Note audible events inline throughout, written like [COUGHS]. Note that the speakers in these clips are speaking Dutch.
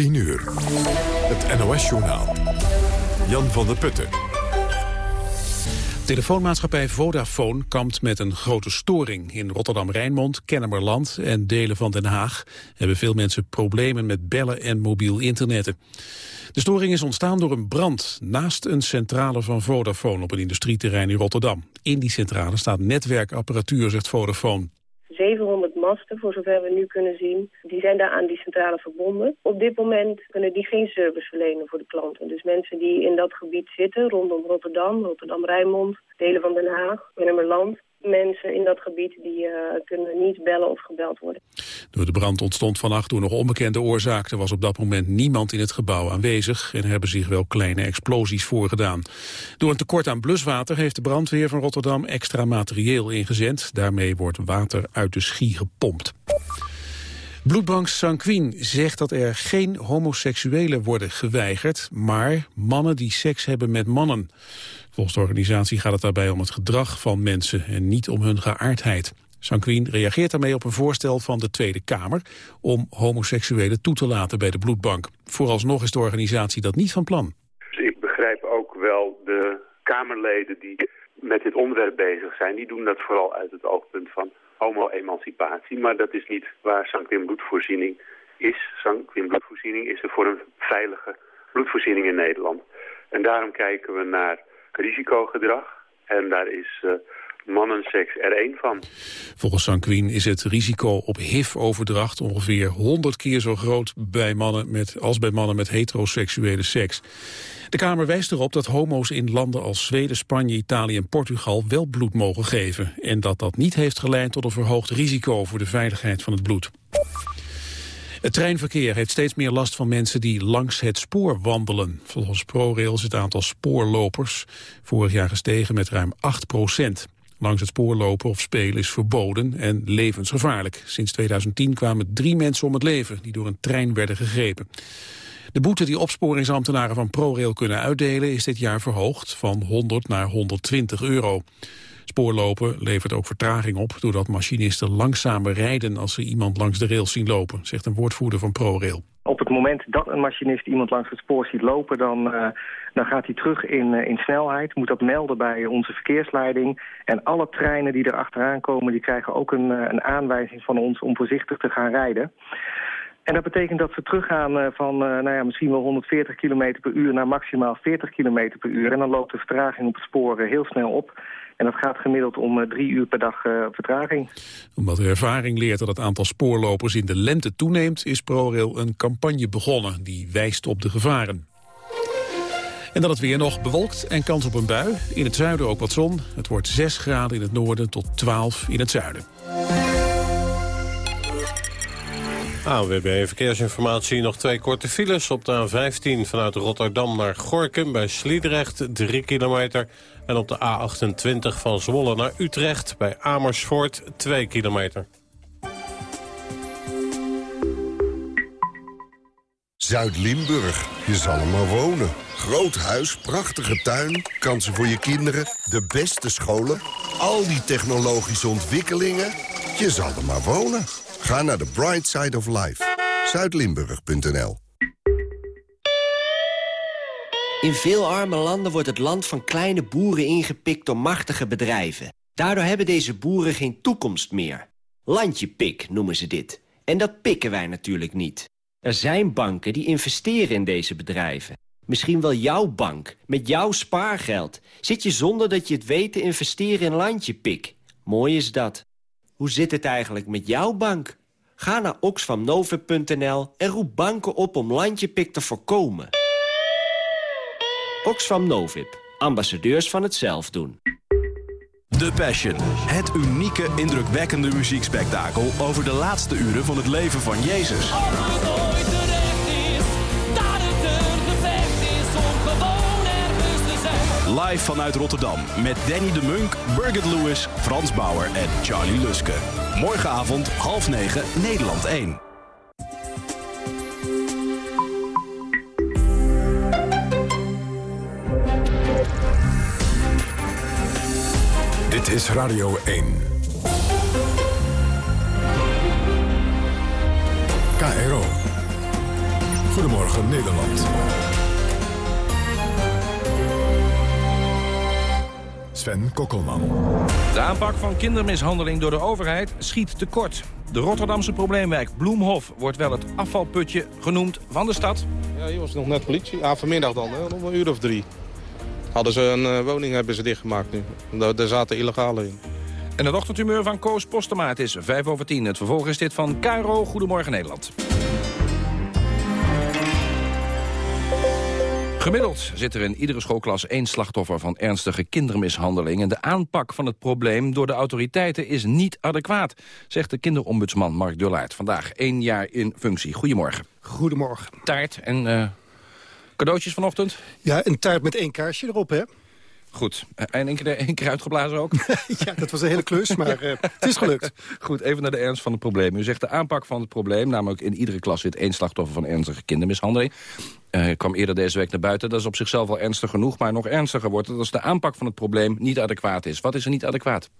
10 uur. Het NOS-journaal. Jan van der Putten. Telefoonmaatschappij Vodafone kampt met een grote storing. In Rotterdam-Rijnmond, Kennemerland en delen van Den Haag... hebben veel mensen problemen met bellen en mobiel internetten. De storing is ontstaan door een brand naast een centrale van Vodafone... op een industrieterrein in Rotterdam. In die centrale staat netwerkapparatuur, zegt Vodafone. 700 masten, voor zover we nu kunnen zien, die zijn daar aan die centrale verbonden. Op dit moment kunnen die geen service verlenen voor de klanten. Dus mensen die in dat gebied zitten, rondom Rotterdam, Rotterdam-Rijnmond, delen van Den Haag, Kennemerland, mensen in dat gebied die uh, kunnen niet bellen of gebeld worden. Door de brand ontstond vannacht door nog onbekende oorzaak. Er was op dat moment niemand in het gebouw aanwezig en er hebben zich wel kleine explosies voorgedaan. Door een tekort aan bluswater heeft de brandweer van Rotterdam extra materieel ingezet. Daarmee wordt water uit de schie gepompt. Bloedbank Sanquin zegt dat er geen homoseksuelen worden geweigerd, maar mannen die seks hebben met mannen. Volgens de organisatie gaat het daarbij om het gedrag van mensen en niet om hun geaardheid. Sanquin reageert daarmee op een voorstel van de Tweede Kamer om homoseksuelen toe te laten bij de bloedbank. Vooralsnog is de organisatie dat niet van plan. Dus ik begrijp ook wel de Kamerleden die met dit onderwerp bezig zijn. Die doen dat vooral uit het oogpunt van homo-emancipatie. Maar dat is niet waar Sanquin bloedvoorziening is. Sanquin bloedvoorziening is er voor een veilige bloedvoorziening in Nederland. En daarom kijken we naar risicogedrag. En daar is uh, mannenseks er één van. Volgens Sanquin is het risico op HIV-overdracht ongeveer 100 keer zo groot bij mannen met, als bij mannen met heteroseksuele seks. De Kamer wijst erop dat homo's in landen als Zweden, Spanje, Italië en Portugal wel bloed mogen geven. En dat dat niet heeft geleid tot een verhoogd risico voor de veiligheid van het bloed. Het treinverkeer heeft steeds meer last van mensen die langs het spoor wandelen. Volgens ProRail is het aantal spoorlopers vorig jaar gestegen met ruim 8 procent. Langs het spoor lopen of spelen is verboden en levensgevaarlijk. Sinds 2010 kwamen drie mensen om het leven die door een trein werden gegrepen. De boete die opsporingsambtenaren van ProRail kunnen uitdelen is dit jaar verhoogd van 100 naar 120 euro. Spoorlopen levert ook vertraging op... doordat machinisten langzamer rijden als ze iemand langs de rails zien lopen... zegt een woordvoerder van ProRail. Op het moment dat een machinist iemand langs het spoor ziet lopen... dan, uh, dan gaat hij terug in, uh, in snelheid, moet dat melden bij onze verkeersleiding. En alle treinen die er achteraan komen... die krijgen ook een, uh, een aanwijzing van ons om voorzichtig te gaan rijden. En dat betekent dat ze teruggaan van nou ja, misschien wel 140 km per uur... naar maximaal 40 km per uur. En dan loopt de vertraging op het spoor heel snel op... En dat gaat gemiddeld om eh, drie uur per dag uh, vertraging. Omdat de ervaring leert dat het aantal spoorlopers in de lente toeneemt... is ProRail een campagne begonnen die wijst op de gevaren. En dan het weer nog bewolkt en kans op een bui. In het zuiden ook wat zon. Het wordt 6 graden in het noorden tot 12 in het zuiden. ANWB Verkeersinformatie. Nog twee korte files op de A15 vanuit Rotterdam naar Gorkum... bij Sliedrecht, 3 kilometer. En op de A28 van Zwolle naar Utrecht bij Amersfoort 2 kilometer. Zuid-Limburg, je zal er maar wonen. Groot huis, prachtige tuin, kansen voor je kinderen, de beste scholen... al die technologische ontwikkelingen, je zal er maar wonen. Ga naar de Bright Side of Life. Zuidlimburg.nl In veel arme landen wordt het land van kleine boeren ingepikt door machtige bedrijven. Daardoor hebben deze boeren geen toekomst meer. Landjepik noemen ze dit. En dat pikken wij natuurlijk niet. Er zijn banken die investeren in deze bedrijven. Misschien wel jouw bank, met jouw spaargeld. Zit je zonder dat je het weet te investeren in Landjepik. Mooi is dat. Hoe zit het eigenlijk met jouw bank? Ga naar oxfamnovip.nl en roep banken op om Landjepik te voorkomen. Oxfam Novib, ambassadeurs van het zelf doen. The Passion, het unieke, indrukwekkende muziekspektakel... over de laatste uren van het leven van Jezus. Live vanuit Rotterdam met Danny de Munk, Birgit Lewis, Frans Bauer en Charlie Luske. Morgenavond half negen, Nederland 1. Dit is Radio 1. KRO. Goedemorgen Nederland. Sven Kokkelman. De aanpak van kindermishandeling door de overheid schiet tekort. De Rotterdamse probleemwijk Bloemhof wordt wel het afvalputje genoemd van de stad. Ja, hier was nog net politie. Ja, vanmiddag dan, hè, om een uur of drie. Hadden ze een uh, woning hebben ze dichtgemaakt nu. Daar, daar zaten illegale in. En het ochtendhumeur van Koos Postema. Het is 5 over 10. Het vervolg is dit van Cairo. Goedemorgen Nederland. Gemiddeld zit er in iedere schoolklas één slachtoffer van ernstige kindermishandeling. En de aanpak van het probleem door de autoriteiten is niet adequaat, zegt de kinderombudsman Mark Dullaert. Vandaag één jaar in functie. Goedemorgen. Goedemorgen. Taart en uh, cadeautjes vanochtend? Ja, een taart met één kaarsje erop, hè? Goed. En één keer, één keer uitgeblazen ook? [LAUGHS] ja, dat was een hele klus, maar uh, het is gelukt. [LAUGHS] Goed, even naar de ernst van het probleem. U zegt de aanpak van het probleem, namelijk in iedere klas zit één slachtoffer van ernstige kindermishandeling. Uh, kwam eerder deze week naar buiten. Dat is op zichzelf al ernstig genoeg, maar nog ernstiger wordt het als de aanpak van het probleem niet adequaat is. Wat is er niet adequaat?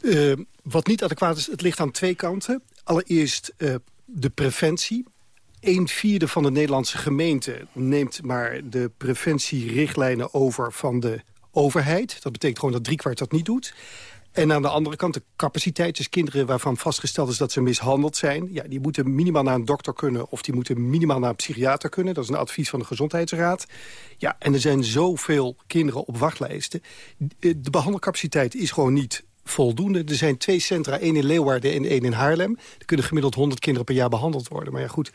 Uh, wat niet adequaat is, het ligt aan twee kanten. Allereerst de preventie een vierde van de Nederlandse gemeenten neemt maar de preventierichtlijnen over van de overheid. Dat betekent gewoon dat driekwart dat niet doet. En aan de andere kant de capaciteit. Dus kinderen waarvan vastgesteld is dat ze mishandeld zijn. Ja, die moeten minimaal naar een dokter kunnen. Of die moeten minimaal naar een psychiater kunnen. Dat is een advies van de Gezondheidsraad. Ja, en er zijn zoveel kinderen op wachtlijsten. De behandelcapaciteit is gewoon niet voldoende. Er zijn twee centra, één in Leeuwarden en één in Haarlem. Er kunnen gemiddeld 100 kinderen per jaar behandeld worden. Maar ja goed,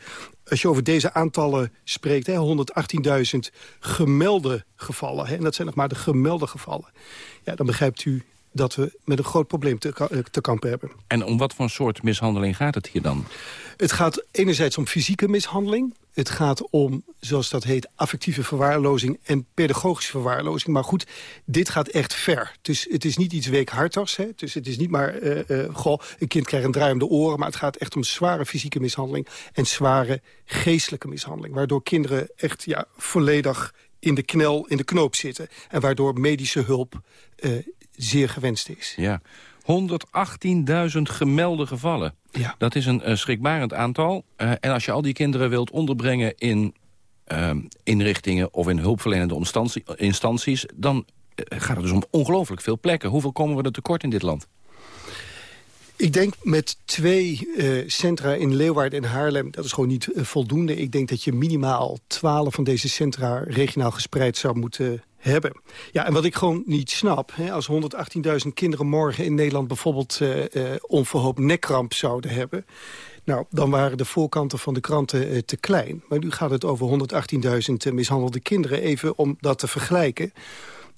als je over deze aantallen spreekt... 118.000 gemelde gevallen, hè, en dat zijn nog maar de gemelde gevallen... Ja, dan begrijpt u dat we met een groot probleem te, eh, te kampen hebben. En om wat voor soort mishandeling gaat het hier dan? Het gaat enerzijds om fysieke mishandeling. Het gaat om, zoals dat heet, affectieve verwaarlozing en pedagogische verwaarlozing. Maar goed, dit gaat echt ver. Dus het is niet iets weekhartigs. Hè? Dus het is niet maar, uh, uh, goh, een kind krijgt een draai om de oren. Maar het gaat echt om zware fysieke mishandeling en zware geestelijke mishandeling. Waardoor kinderen echt ja, volledig in de knel, in de knoop zitten. En waardoor medische hulp uh, zeer gewenst is. Ja, 118.000 gemelde gevallen. Ja. Dat is een uh, schrikbarend aantal. Uh, en als je al die kinderen wilt onderbrengen in uh, inrichtingen... of in hulpverlenende instanties... dan gaat het dus om ongelooflijk veel plekken. Hoeveel komen we er tekort in dit land? Ik denk met twee uh, centra in Leeuwarden en Haarlem... dat is gewoon niet uh, voldoende. Ik denk dat je minimaal twaalf van deze centra regionaal gespreid zou moeten hebben. Ja, en wat ik gewoon niet snap... Hè, als 118.000 kinderen morgen in Nederland bijvoorbeeld uh, onverhoopt nekkramp zouden hebben... Nou, dan waren de voorkanten van de kranten uh, te klein. Maar nu gaat het over 118.000 mishandelde kinderen. Even om dat te vergelijken.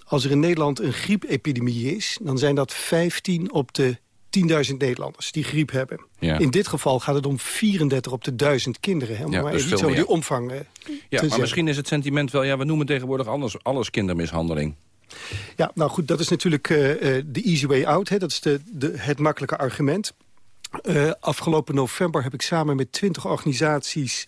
Als er in Nederland een griepepidemie is... dan zijn dat 15 op de 10.000 Nederlanders die griep hebben. Ja. In dit geval gaat het om 34 op de 1000 kinderen. Hè, om ja, maar dus zo die omvang uh, Ja, maar misschien is het sentiment wel... ja, we noemen tegenwoordig anders alles kindermishandeling. Ja, nou goed, dat is natuurlijk uh, de easy way out. Hè. Dat is de, de, het makkelijke argument. Uh, afgelopen november heb ik samen met 20 organisaties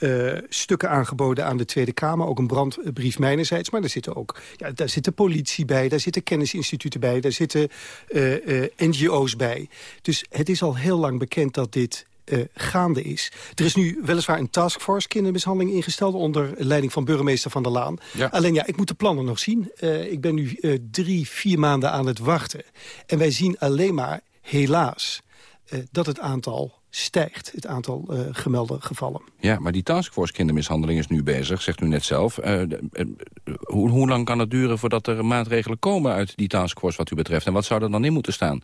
uh, stukken aangeboden aan de Tweede Kamer. Ook een brandbrief mijnerzijds. Maar daar zitten ook ja, daar zit de politie bij, daar zitten kennisinstituten bij... daar zitten uh, uh, NGO's bij. Dus het is al heel lang bekend dat dit uh, gaande is. Er is nu weliswaar een taskforce kindermishandeling ingesteld... onder leiding van burgemeester Van der Laan. Ja. Alleen ja, ik moet de plannen nog zien. Uh, ik ben nu uh, drie, vier maanden aan het wachten. En wij zien alleen maar, helaas, dat het aantal stijgt, het aantal uh, gemelde gevallen. Ja, maar die taskforce kindermishandeling is nu bezig, zegt u net zelf. Uh, uh, hoe, hoe lang kan het duren voordat er maatregelen komen uit die taskforce wat u betreft? En wat zou er dan in moeten staan?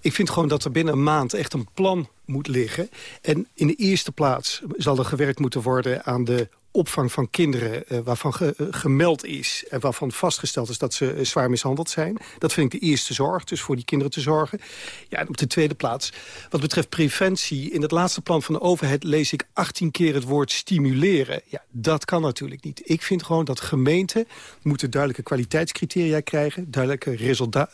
Ik vind gewoon dat er binnen een maand echt een plan moet liggen. En in de eerste plaats zal er gewerkt moeten worden aan de opvang van kinderen uh, waarvan ge, uh, gemeld is... en waarvan vastgesteld is dat ze uh, zwaar mishandeld zijn. Dat vind ik de eerste zorg, dus voor die kinderen te zorgen. Ja, en op de tweede plaats, wat betreft preventie... in het laatste plan van de overheid lees ik 18 keer het woord stimuleren. Ja, dat kan natuurlijk niet. Ik vind gewoon dat gemeenten moeten duidelijke kwaliteitscriteria krijgen... duidelijke resulta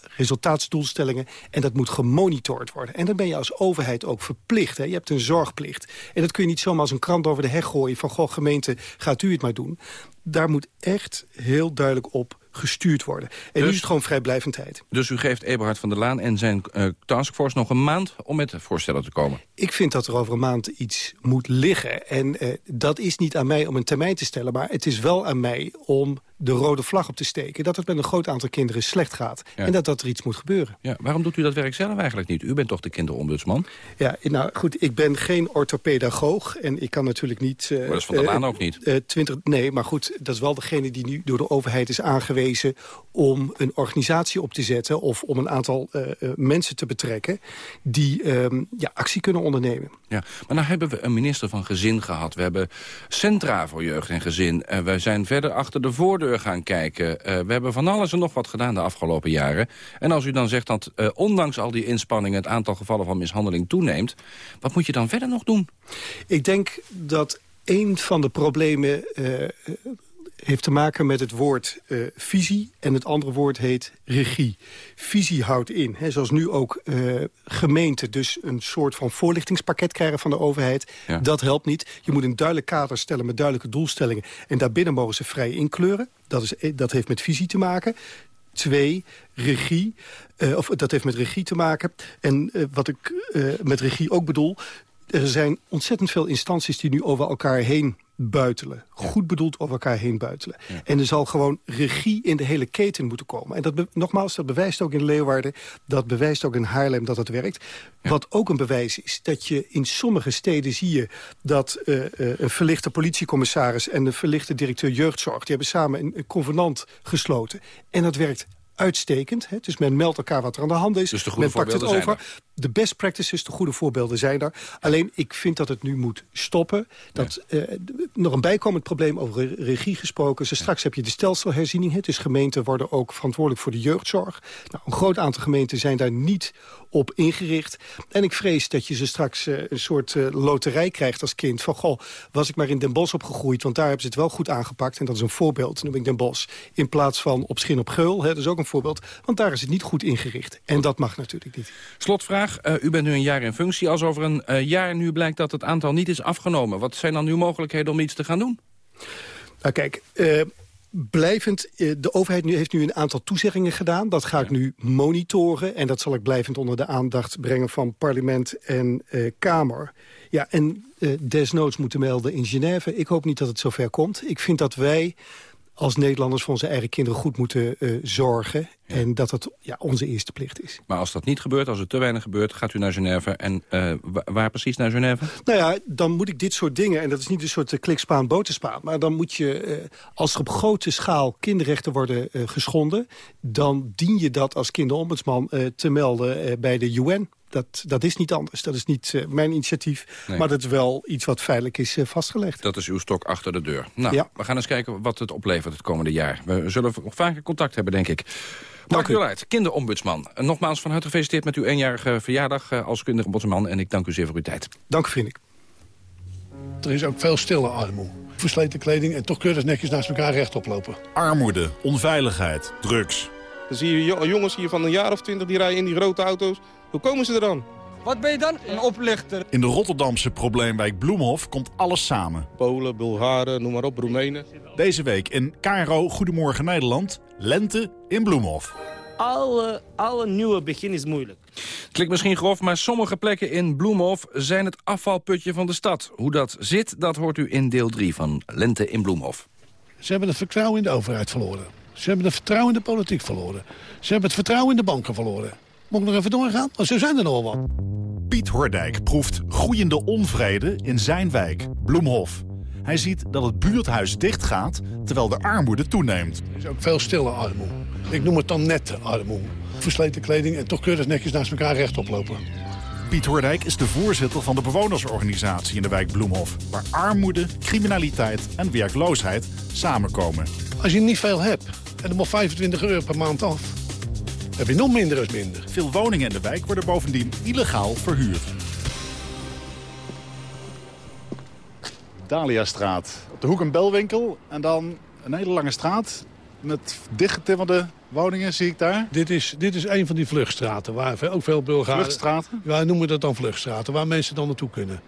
en dat moet gemonitord worden. En dan ben je als overheid ook verplicht. Hè? Je hebt een zorgplicht. En dat kun je niet zomaar als een krant over de heg gooien... van goh, gemeente gaat u het maar doen. Daar moet echt heel duidelijk op gestuurd worden. En nu Dus- is het gewoon vrijblijvendheid. Dus u geeft Eberhard van der Laan en zijn eh, taskforce nog een maand... om met voorstellen te komen. Ik vind dat er over een maand iets moet liggen. En eh, dat is niet aan mij om een termijn te stellen... maar het is wel aan mij om de rode vlag op te steken... dat het met een groot aantal kinderen slecht gaat. Ja. En dat, dat er iets moet gebeuren. Ja, waarom doet u dat werk zelf eigenlijk niet? U bent toch de kinderombudsman? Ja, nou goed, ik ben geen orthopedagoog en ik kan natuurlijk niet... eh, Maar dat is van der eh, Laan ook niet. eh, 20, nee, maar goed, dat is wel degene die nu door de overheid is aangewezen... om een organisatie op te zetten of om een aantal eh, eh, mensen te betrekken... die ehm, ja, actie kunnen ondernemen. Ja, maar nou hebben we een minister van Gezin gehad. We hebben Centra voor Jeugd en Gezin. Uh, we zijn verder achter de voordeur gaan kijken. Uh, we hebben van alles en nog wat gedaan de afgelopen jaren. En als u dan zegt dat uh, ondanks al die inspanningen... het aantal gevallen van mishandeling toeneemt... wat moet je dan verder nog doen? Ik denk dat een van de problemen uh, heeft te maken met het woord uh, visie en het andere woord heet regie. Visie houdt in, hè, zoals nu ook uh, gemeenten dus een soort van voorlichtingspakket krijgen van de overheid. Ja. Dat helpt niet. Je moet een duidelijk kader stellen met duidelijke doelstellingen en daarbinnen mogen ze vrij inkleuren. Dat, is, dat heeft met visie te maken. Twee, regie. Uh, of dat heeft met regie te maken. En uh, wat ik uh, met regie ook bedoel... er zijn ontzettend veel instanties die nu over elkaar heen buitelen. Goed bedoeld over elkaar heen buitelen. Ja. En er zal gewoon regie in de hele keten moeten komen. En dat nogmaals, dat bewijst ook in Leeuwarden. Dat bewijst ook in Haarlem dat het werkt. Ja. Wat ook een bewijs is, dat je in sommige steden zie je... dat uh, uh, een verlichte politiecommissaris en een verlichte directeur jeugdzorg... die hebben samen een, een convenant gesloten. En dat werkt uitstekend. Hè? Dus men meldt elkaar wat er aan de hand is. Dus de men pakt het over. De best practices, de goede voorbeelden zijn er. Alleen, ik vind dat het nu moet stoppen. Dat, ja. uh, nog een bijkomend probleem over regie gesproken. Dus straks heb je de stelselherziening. Dus gemeenten worden ook verantwoordelijk voor de jeugdzorg. Nou, een groot aantal gemeenten zijn daar niet op ingericht. En ik vrees dat je ze straks uh, een soort uh, loterij krijgt als kind. Van, goh, was ik maar in Den Bosch opgegroeid... want daar hebben ze het wel goed aangepakt. En dat is een voorbeeld, noem ik Den Bosch. In plaats van op Schin op Geul, hè, dat is ook een voorbeeld. Want daar is het niet goed ingericht. En dat mag natuurlijk niet. Slotvraag, uh, u bent nu een jaar in functie. Als over een uh, jaar nu blijkt dat het aantal niet is afgenomen... wat zijn dan uw mogelijkheden om iets te gaan doen? Nou kijk, uh, blijvend, de overheid nu, heeft nu een aantal toezeggingen gedaan. Dat ga ik ja. nu monitoren en dat zal ik blijvend onder de aandacht brengen van parlement en Kamer. Ja, en desnoods moeten melden in Genève. Ik hoop niet dat het zover komt. Ik vind dat wij als Nederlanders voor onze eigen kinderen goed moeten uh, zorgen. Ja. En dat het ja, onze eerste plicht is. Maar als dat niet gebeurt, als er te weinig gebeurt, gaat u naar Genève. En uh, waar precies naar Genève? Nou ja, dan moet ik dit soort dingen, en dat is niet een soort uh, klikspaan, boterspaan. Maar dan moet je, als er op grote schaal kinderrechten worden geschonden... dan dien je dat als kinderombudsman te melden bij de UN. Dat, dat is niet anders. Dat is niet uh, mijn initiatief. Nee. Maar dat is wel iets wat feitelijk is uh, vastgelegd. Dat is uw stok achter de deur. Nou, ja. we gaan eens kijken wat het oplevert het komende jaar. We zullen nog vaker contact hebben, denk ik. Mark Wilheid, kinderombudsman. Nogmaals van harte gefeliciteerd met uw eenjarige verjaardag uh, als kinderombudsman. En ik dank u zeer voor uw tijd. Dank u, vind ik. Er is ook veel stille armoede. Versleten kleding en toch keurig netjes naast elkaar rechtop lopen. Armoede, onveiligheid, drugs. Dan zie je jongens hier van een jaar of twintig die rijden in die grote auto's. Hoe komen ze er dan? Wat ben je dan? Een oplichter. In de Rotterdamse probleemwijk Bloemhof komt alles samen. Polen, Bulgaren, noem maar op, Roemenen. Deze week in KRO Goedemorgen Nederland, lente in Bloemhof. Alle, alle nieuwe begin is moeilijk. Klinkt misschien grof, maar sommige plekken in Bloemhof zijn het afvalputje van de stad. Hoe dat zit, dat hoort u in deel 3 van Lente in Bloemhof. Ze hebben het vertrouwen in de overheid verloren. Ze hebben het vertrouwen in de politiek verloren. Ze hebben het vertrouwen in de banken verloren. Moet ik nog even doorgaan? Want zo zijn er nog wat. Piet Hordijk proeft groeiende onvrede in zijn wijk, Bloemhof. Hij ziet dat het buurthuis dichtgaat, terwijl de armoede toeneemt. Er is ook veel stille armoede. Ik noem het dan nette armoede. Versleten kleding en toch keurig netjes naast elkaar rechtop lopen. Piet Hoordijk is de voorzitter van de bewonersorganisatie in de wijk Bloemhof... waar armoede, criminaliteit en werkloosheid samenkomen. Als je niet veel hebt en er moet 25 euro per maand af... heb je nog minder als minder. Veel woningen in de wijk worden bovendien illegaal verhuurd. Daliastraat. Op de hoek een belwinkel en dan een hele lange straat... met dichtgetimmerde woningen, zie ik daar. Dit is, dit is een van die vluchtstraten waar ook veel Bulgaren... Vluchtstraten? Wij noemen dat dan vluchtstraten, waar mensen dan naartoe kunnen.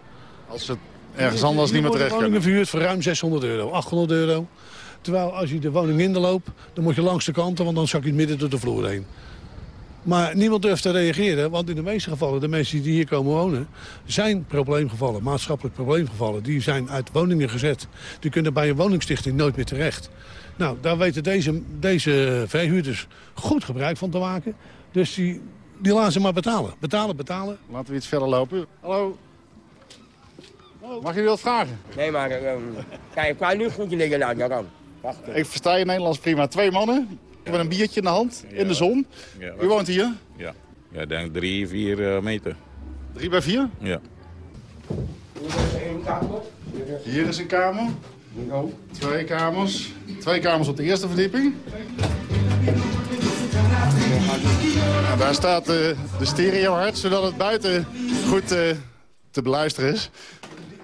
Als ze ergens anders niet meer terecht kunnen. woningen verhuurd voor ruim 600 euro, 800 euro. Terwijl als je de woning in loopt, dan moet je langs de kanten... want dan zak je midden door de vloer heen. Maar niemand durft te reageren, want in de meeste gevallen... de mensen die hier komen wonen, zijn probleemgevallen, maatschappelijk probleemgevallen. Die zijn uit woningen gezet. Die kunnen bij een woningstichting nooit meer terecht. Nou, daar weten deze, deze verhuurders goed gebruik van te maken. Dus die, die laten ze maar betalen. Betalen, betalen. Laten we iets verder lopen. Hallo. Mag je wat vragen? Nee, maar um, kijk, ik kan nu goed liggen nou, ja, dan. Wacht. Ik versta je Nederlands prima. Twee mannen met een biertje in de hand, in de zon. Ja, U woont hier? Ja, ja ik denk drie, vier uh, meter. Drie bij vier? Ja. Hier is een kamer. Twee kamers. Twee kamers op de eerste verdieping. En daar staat uh, de stereo hard, zodat het buiten goed uh, te beluisteren is.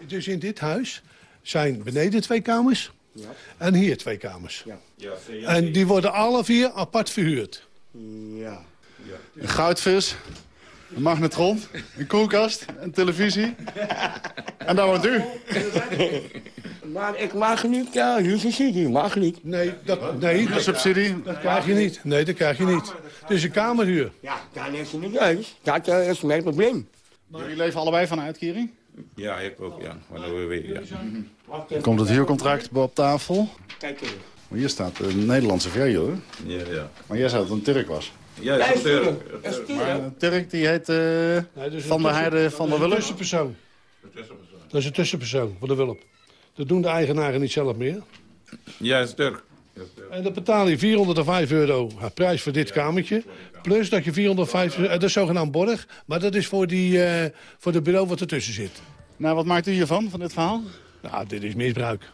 Dus in dit huis zijn beneden twee kamers ja. en hier twee kamers. Ja. Ja, en die worden alle vier apart verhuurd. Ja. Een goudvis, een magnetron, een koelkast, een televisie. En daar woont u. Maar ik mag niet ja, uh, subsidie, mag niet. Nee, dat, nee dat, subsidie? dat krijg je niet. Nee, dat krijg je niet. Het is een kamerhuur. Ja, dan is het niet juist. Dat uh, is mijn probleem. Jullie leven allebei van uitkering? Ja, ik ook, ja. Wanneer we weer, ja. Komt het huurcontract op tafel? Kijk even. Hier staat een Nederlandse verhuur. Ja, ja. Maar jij zei dat het een Turk was. Ja, dat is een Turk. Maar een Turk die heet uh, nee, dus Van der Heide van der Wulp. Een tussenpersoon. Dat is een tussenpersoon van de Wulp. Dat doen de eigenaren niet zelf meer. Ja, dat is Turk. En dan betaal je 405 euro prijs voor dit kamertje. Plus dat je 405, dat is zogenaamd borg. Maar dat is voor, die, uh, voor de bureau wat ertussen zit. Nou, wat maakt u hiervan, van dit verhaal? Nou, dit is misbruik.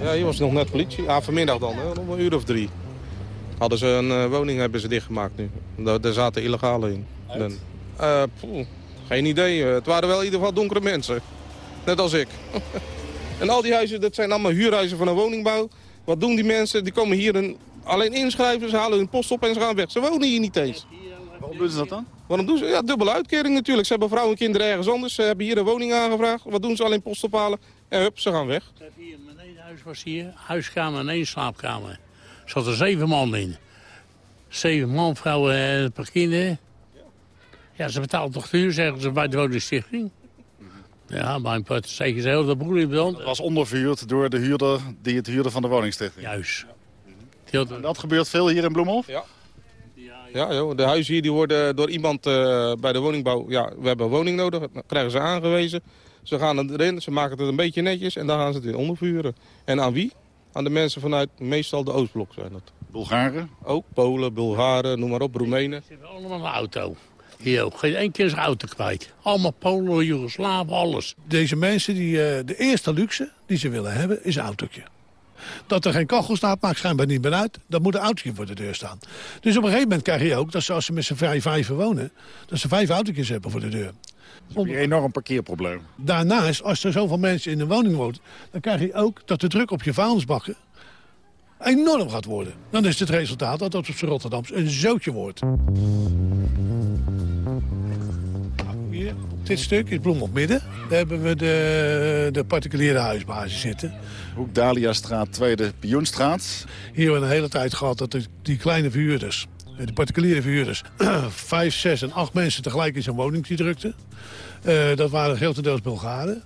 Ja, hier was nog net politie. Ja, vanmiddag dan, hè, om een uur of drie. Hadden ze een uh, woning hebben ze dichtgemaakt nu. Daar, daar zaten illegale in. Uh, poeh, geen idee. Het waren wel in ieder geval donkere mensen. Net als ik. [LAUGHS] en al die huizen, dat zijn allemaal huurhuizen van een woningbouw. Wat doen die mensen? Die komen hier een, alleen inschrijven, ze halen hun post op en ze gaan weg. Ze wonen hier niet eens. Waarom doen ze dat dan? Waarom doen ze? Ja, dubbele uitkering natuurlijk. Ze hebben vrouwen en kinderen ergens anders. Ze hebben hier een woning aangevraagd. Wat doen ze? Alleen post ophalen. En hup, ze gaan weg. Hier, mijn huis was hier. Huiskamer en één slaapkamer. Er zaten zeven man in. Zeven man, vrouwen en een paar kinderen. Ja, ze betalen toch duur, zeggen ze bij de woningstichting. Ja, mijn put zeker zelf de boel in brand. Dat was onderverhuurd door de huurder die het huurde van de woningstichting. Juist. En dat gebeurt veel hier in Bloemhof? Ja. Ja, joh, de huizen hier die worden door iemand uh, bij de woningbouw... Ja, we hebben een woning nodig, dan krijgen ze aangewezen. Ze gaan erin, ze maken het een beetje netjes en dan gaan ze het weer ondervuren. En aan wie? Aan de mensen vanuit meestal de Oostblok zijn dat. Bulgaren? Ook, Polen, Bulgaren, noem maar op, Roemenen. Ze hebben allemaal een auto. Hier ook. Geen één keer zijn auto kwijt. Allemaal Polen, Joegoslaven, alles. Deze mensen, die, uh, de eerste luxe die ze willen hebben, is een autootje. Dat er geen kachel staat, maakt schijnbaar niet meer uit. Dan moet een autootje voor de deur staan. Dus op een gegeven moment krijg je ook, dat ze, als ze met z'n vijf, vijf wonen... dat ze vijf autootjes hebben voor de deur. Een enorm parkeerprobleem. Daarnaast, als er zoveel mensen in een woning wonen... dan krijg je ook dat de druk op je vuilnisbakken enorm gaat worden. Dan is het resultaat dat het op Rotterdams een zootje wordt. Hier, op dit stuk is Bloem op midden. Daar hebben we de, de particuliere huisbasis zitten. Hoek Daliastraat, Tweede Pioenstraat. Hier hebben we een hele tijd gehad dat de, die kleine verhuurders... de particuliere verhuurders... [CLEARS THROAT] vijf, zes en acht mensen tegelijk in zo'n woning drukten. Uh, dat waren grotendeels Bulgaren.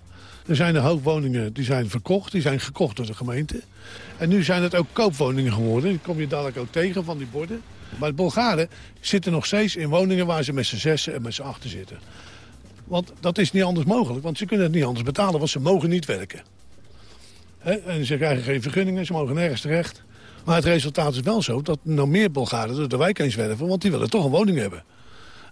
Er zijn een hoop woningen die zijn verkocht. Die zijn gekocht door de gemeente. En nu zijn het ook koopwoningen geworden. Die kom je dadelijk ook tegen van die borden. Maar de Bulgaren zitten nog steeds in woningen waar ze met z'n zessen en met z'n achter zitten. Want dat is niet anders mogelijk. Want ze kunnen het niet anders betalen, want ze mogen niet werken. He? En ze krijgen geen vergunningen, ze mogen nergens terecht. Maar het resultaat is wel zo dat nog meer Bulgaren door de wijk eens werven... want die willen toch een woning hebben.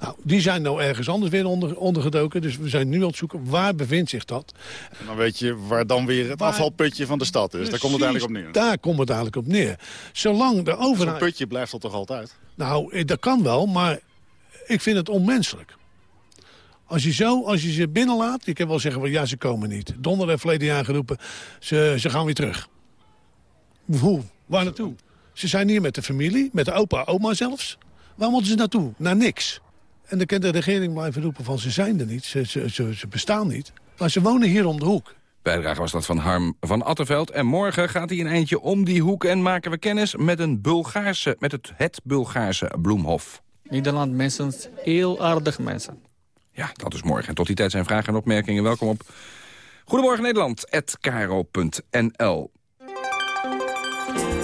Nou, die zijn nou ergens anders weer onder, ondergedoken. Dus we zijn nu aan het zoeken, waar bevindt zich dat? En dan weet je waar dan weer het waar... afvalputje van de stad is. Precies, daar komt het eigenlijk op neer. Daar komt het eigenlijk op neer. Zolang de overheid... Zo'n putje blijft dat toch altijd? Nou, dat kan wel, maar ik vind het onmenselijk. Als je, zo, als je ze binnenlaat, ik heb wel zeggen, ja, ze komen niet. Donderdag heeft verleden jaar geroepen, ze, ze gaan weer terug. Hoe? Waar naartoe? Ze zijn hier met de familie, met de opa, oma zelfs. Waar moeten ze naartoe? Naar niks. En dan kan de regering blijven roepen van ze zijn er niet, ze, ze, ze, ze bestaan niet. Maar ze wonen hier om de hoek. Bijdrage was dat van Harm van Attenveld. En morgen gaat hij een eindje om die hoek en maken we kennis met, een Bulgaarse, met het, het Bulgaarse Bloemhof. Nederland mensen, heel aardig mensen. Ja, dat is morgen. En tot die tijd zijn vragen en opmerkingen. Welkom op Goedemorgen Nederland, kro.nl.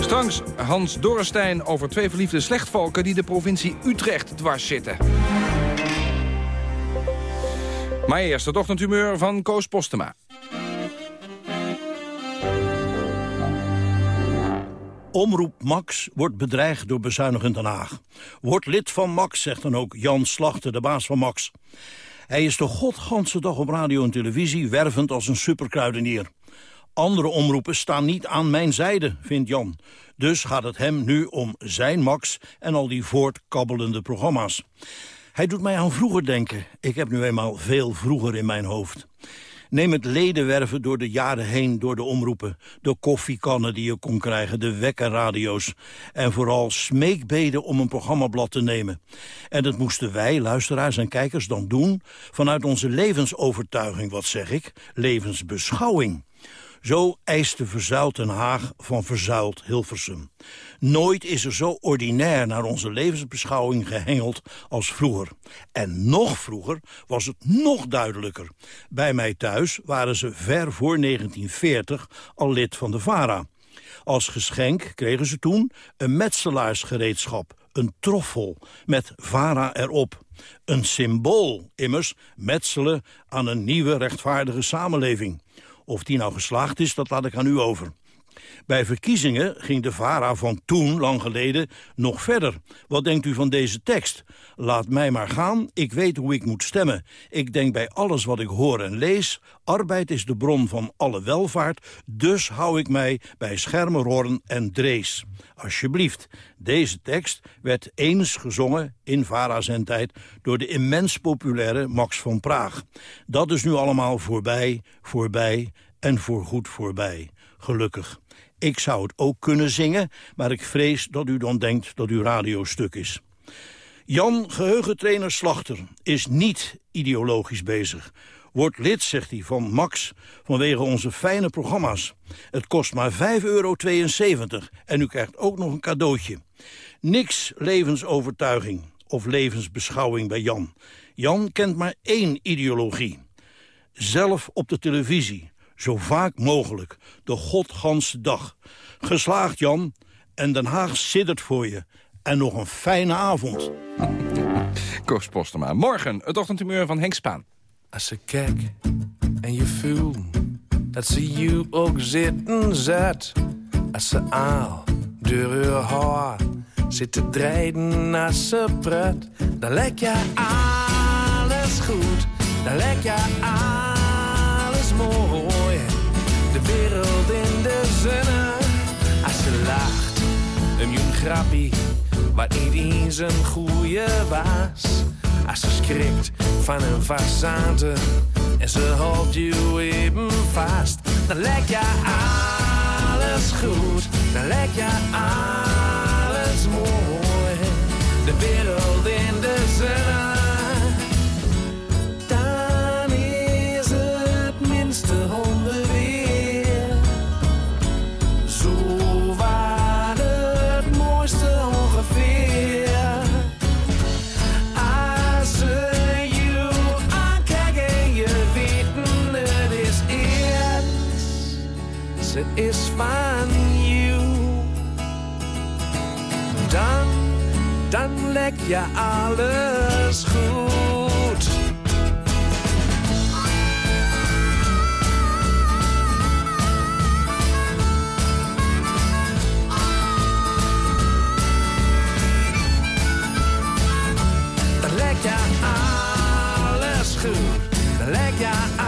Strangs Hans Dorrestein over twee verliefde slechtvalken... die de provincie Utrecht dwars zitten. Maar eerst het ochtendhumeur van Koos Postema. Omroep Max wordt bedreigd door bezuinigend Den Haag. Wordt lid van Max, zegt dan ook Jan Slachter, de baas van Max. Hij is de godganse dag op radio en televisie... wervend als een superkruidenier. Andere omroepen staan niet aan mijn zijde, vindt Jan. Dus gaat het hem nu om zijn Max en al die voortkabbelende programma's. Hij doet mij aan vroeger denken. Ik heb nu eenmaal veel vroeger in mijn hoofd. Neem het ledenwerven door de jaren heen, door de omroepen. De koffiekannen die je kon krijgen, de wekkerradio's. En vooral smeekbeden om een programmablad te nemen. En dat moesten wij, luisteraars en kijkers, dan doen... vanuit onze levensovertuiging, wat zeg ik, levensbeschouwing. Zo eiste verzuild Den Haag van verzuild Hilversum. Nooit is er zo ordinair naar onze levensbeschouwing gehengeld als vroeger. En nog vroeger was het nog duidelijker. Bij mij thuis waren ze ver voor 1940 al lid van de VARA. Als geschenk kregen ze toen een metselaarsgereedschap, een troffel met VARA erop. Een symbool, immers, metselen aan een nieuwe rechtvaardige samenleving. Of die nou geslaagd is, dat laat ik aan u over. Bij verkiezingen ging de VARA van toen, lang geleden, nog verder. Wat denkt u van deze tekst? Laat mij maar gaan, ik weet hoe ik moet stemmen. Ik denk bij alles wat ik hoor en lees... arbeid is de bron van alle welvaart... dus hou ik mij bij Schermerhorn en Drees. Alsjeblieft, deze tekst werd eens gezongen in VARA-zendtijd... door de immens populaire Max van Praag. Dat is nu allemaal voorbij, voorbij en voorgoed voorbij. Gelukkig. Ik zou het ook kunnen zingen, maar ik vrees dat u dan denkt dat uw radio stuk is. Jan, geheugentrainer Slachter, is niet ideologisch bezig. Wordt lid, zegt hij, van Max vanwege onze fijne programma's. Het kost maar 5,72 euro en u krijgt ook nog een cadeautje. Niks levensovertuiging of levensbeschouwing bij Jan. Jan kent maar één ideologie. Zelf op de televisie, zo vaak mogelijk, de godganse dag. Geslaagd, Jan, en Den Haag siddert voor je. En nog een fijne avond. [LAUGHS] Koos Postema. Morgen het ochtendhumeur van Henk Spaan. Als ze kijk en je voelt dat ze je ook zitten zet. Als ze aal door haar haar zit te draaien als ze pret. Dan lijkt je alles goed, dan lijkt je alles mooi. In de zonne, als ze lacht, een jong grappie, wat niet eens een goeie was. Als ze schrikt van een façade en ze houdt je even vast, dan lijkt je alles goed, dan lijkt je alles mooi. De wereld dan lijkt je alles goed. Dan lijkt je alles goed. Dan lijkt je alles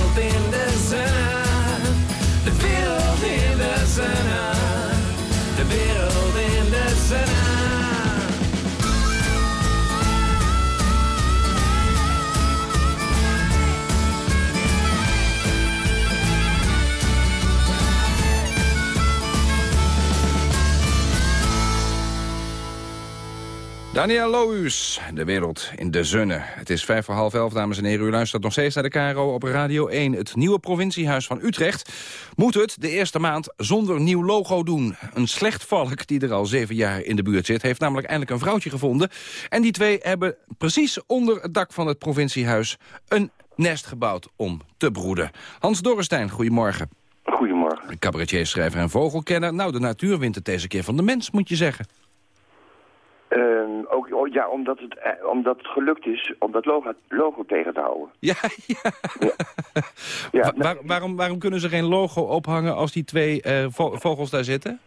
Daniel Lohuus, de wereld in de zonne. Het is vijf voor half elf, dames en heren. U luistert nog steeds naar de KRO op Radio 1. Het nieuwe provinciehuis van Utrecht moet het de eerste maand zonder nieuw logo doen. Een slecht valk die er al zeven jaar in de buurt zit... heeft namelijk eindelijk een vrouwtje gevonden. En die twee hebben precies onder het dak van het provinciehuis... een nest gebouwd om te broeden. Hans Dorrestein, goedemorgen. Goedemorgen. Cabaretier, schrijver en vogelkenner. Nou, de natuur wint het deze keer van de mens, moet je zeggen. Ehm, ook, oh, ja, omdat het, eh, omdat het gelukt is om dat logo, logo tegen te houden. Ja, [LAUGHS] ja. Wa- waar- waarom, waarom kunnen ze geen logo ophangen als die twee eh, vo- vogels daar zitten?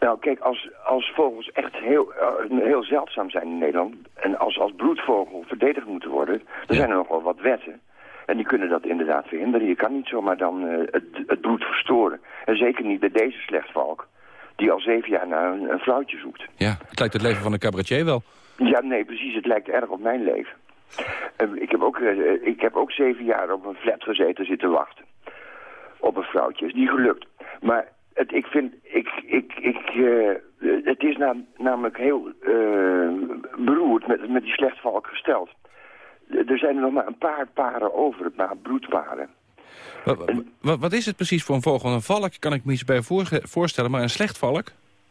Nou, kijk, als, als vogels echt heel, eh, heel zeldzaam zijn in Nederland... en als, als broedvogel verdedigd moeten worden... dan zijn er nog wel wat wetten. En die kunnen dat inderdaad verhinderen. Je kan niet zomaar dan het, het broed verstoren. En zeker niet bij deze slechtvalk... die al zeven jaar naar een, een vrouwtje zoekt. Ja, het lijkt het leven van een cabaretier wel. Ja, nee, precies. Het lijkt erg op mijn leven. Eh, ik, heb ook, eh, ik heb ook zeven jaar op een flat gezeten zitten wachten. Op een vrouwtje. Is niet gelukt. Maar het, ik vind, ik, ik, ik, eh, het is nam- namelijk heel eh, beroerd met, met die slechtvalk gesteld. Er zijn er nog maar een paar paren over, paar broedparen. Wat, wat, is het precies voor een vogel? Een valk kan ik me iets bij voorstellen, maar een slecht valk?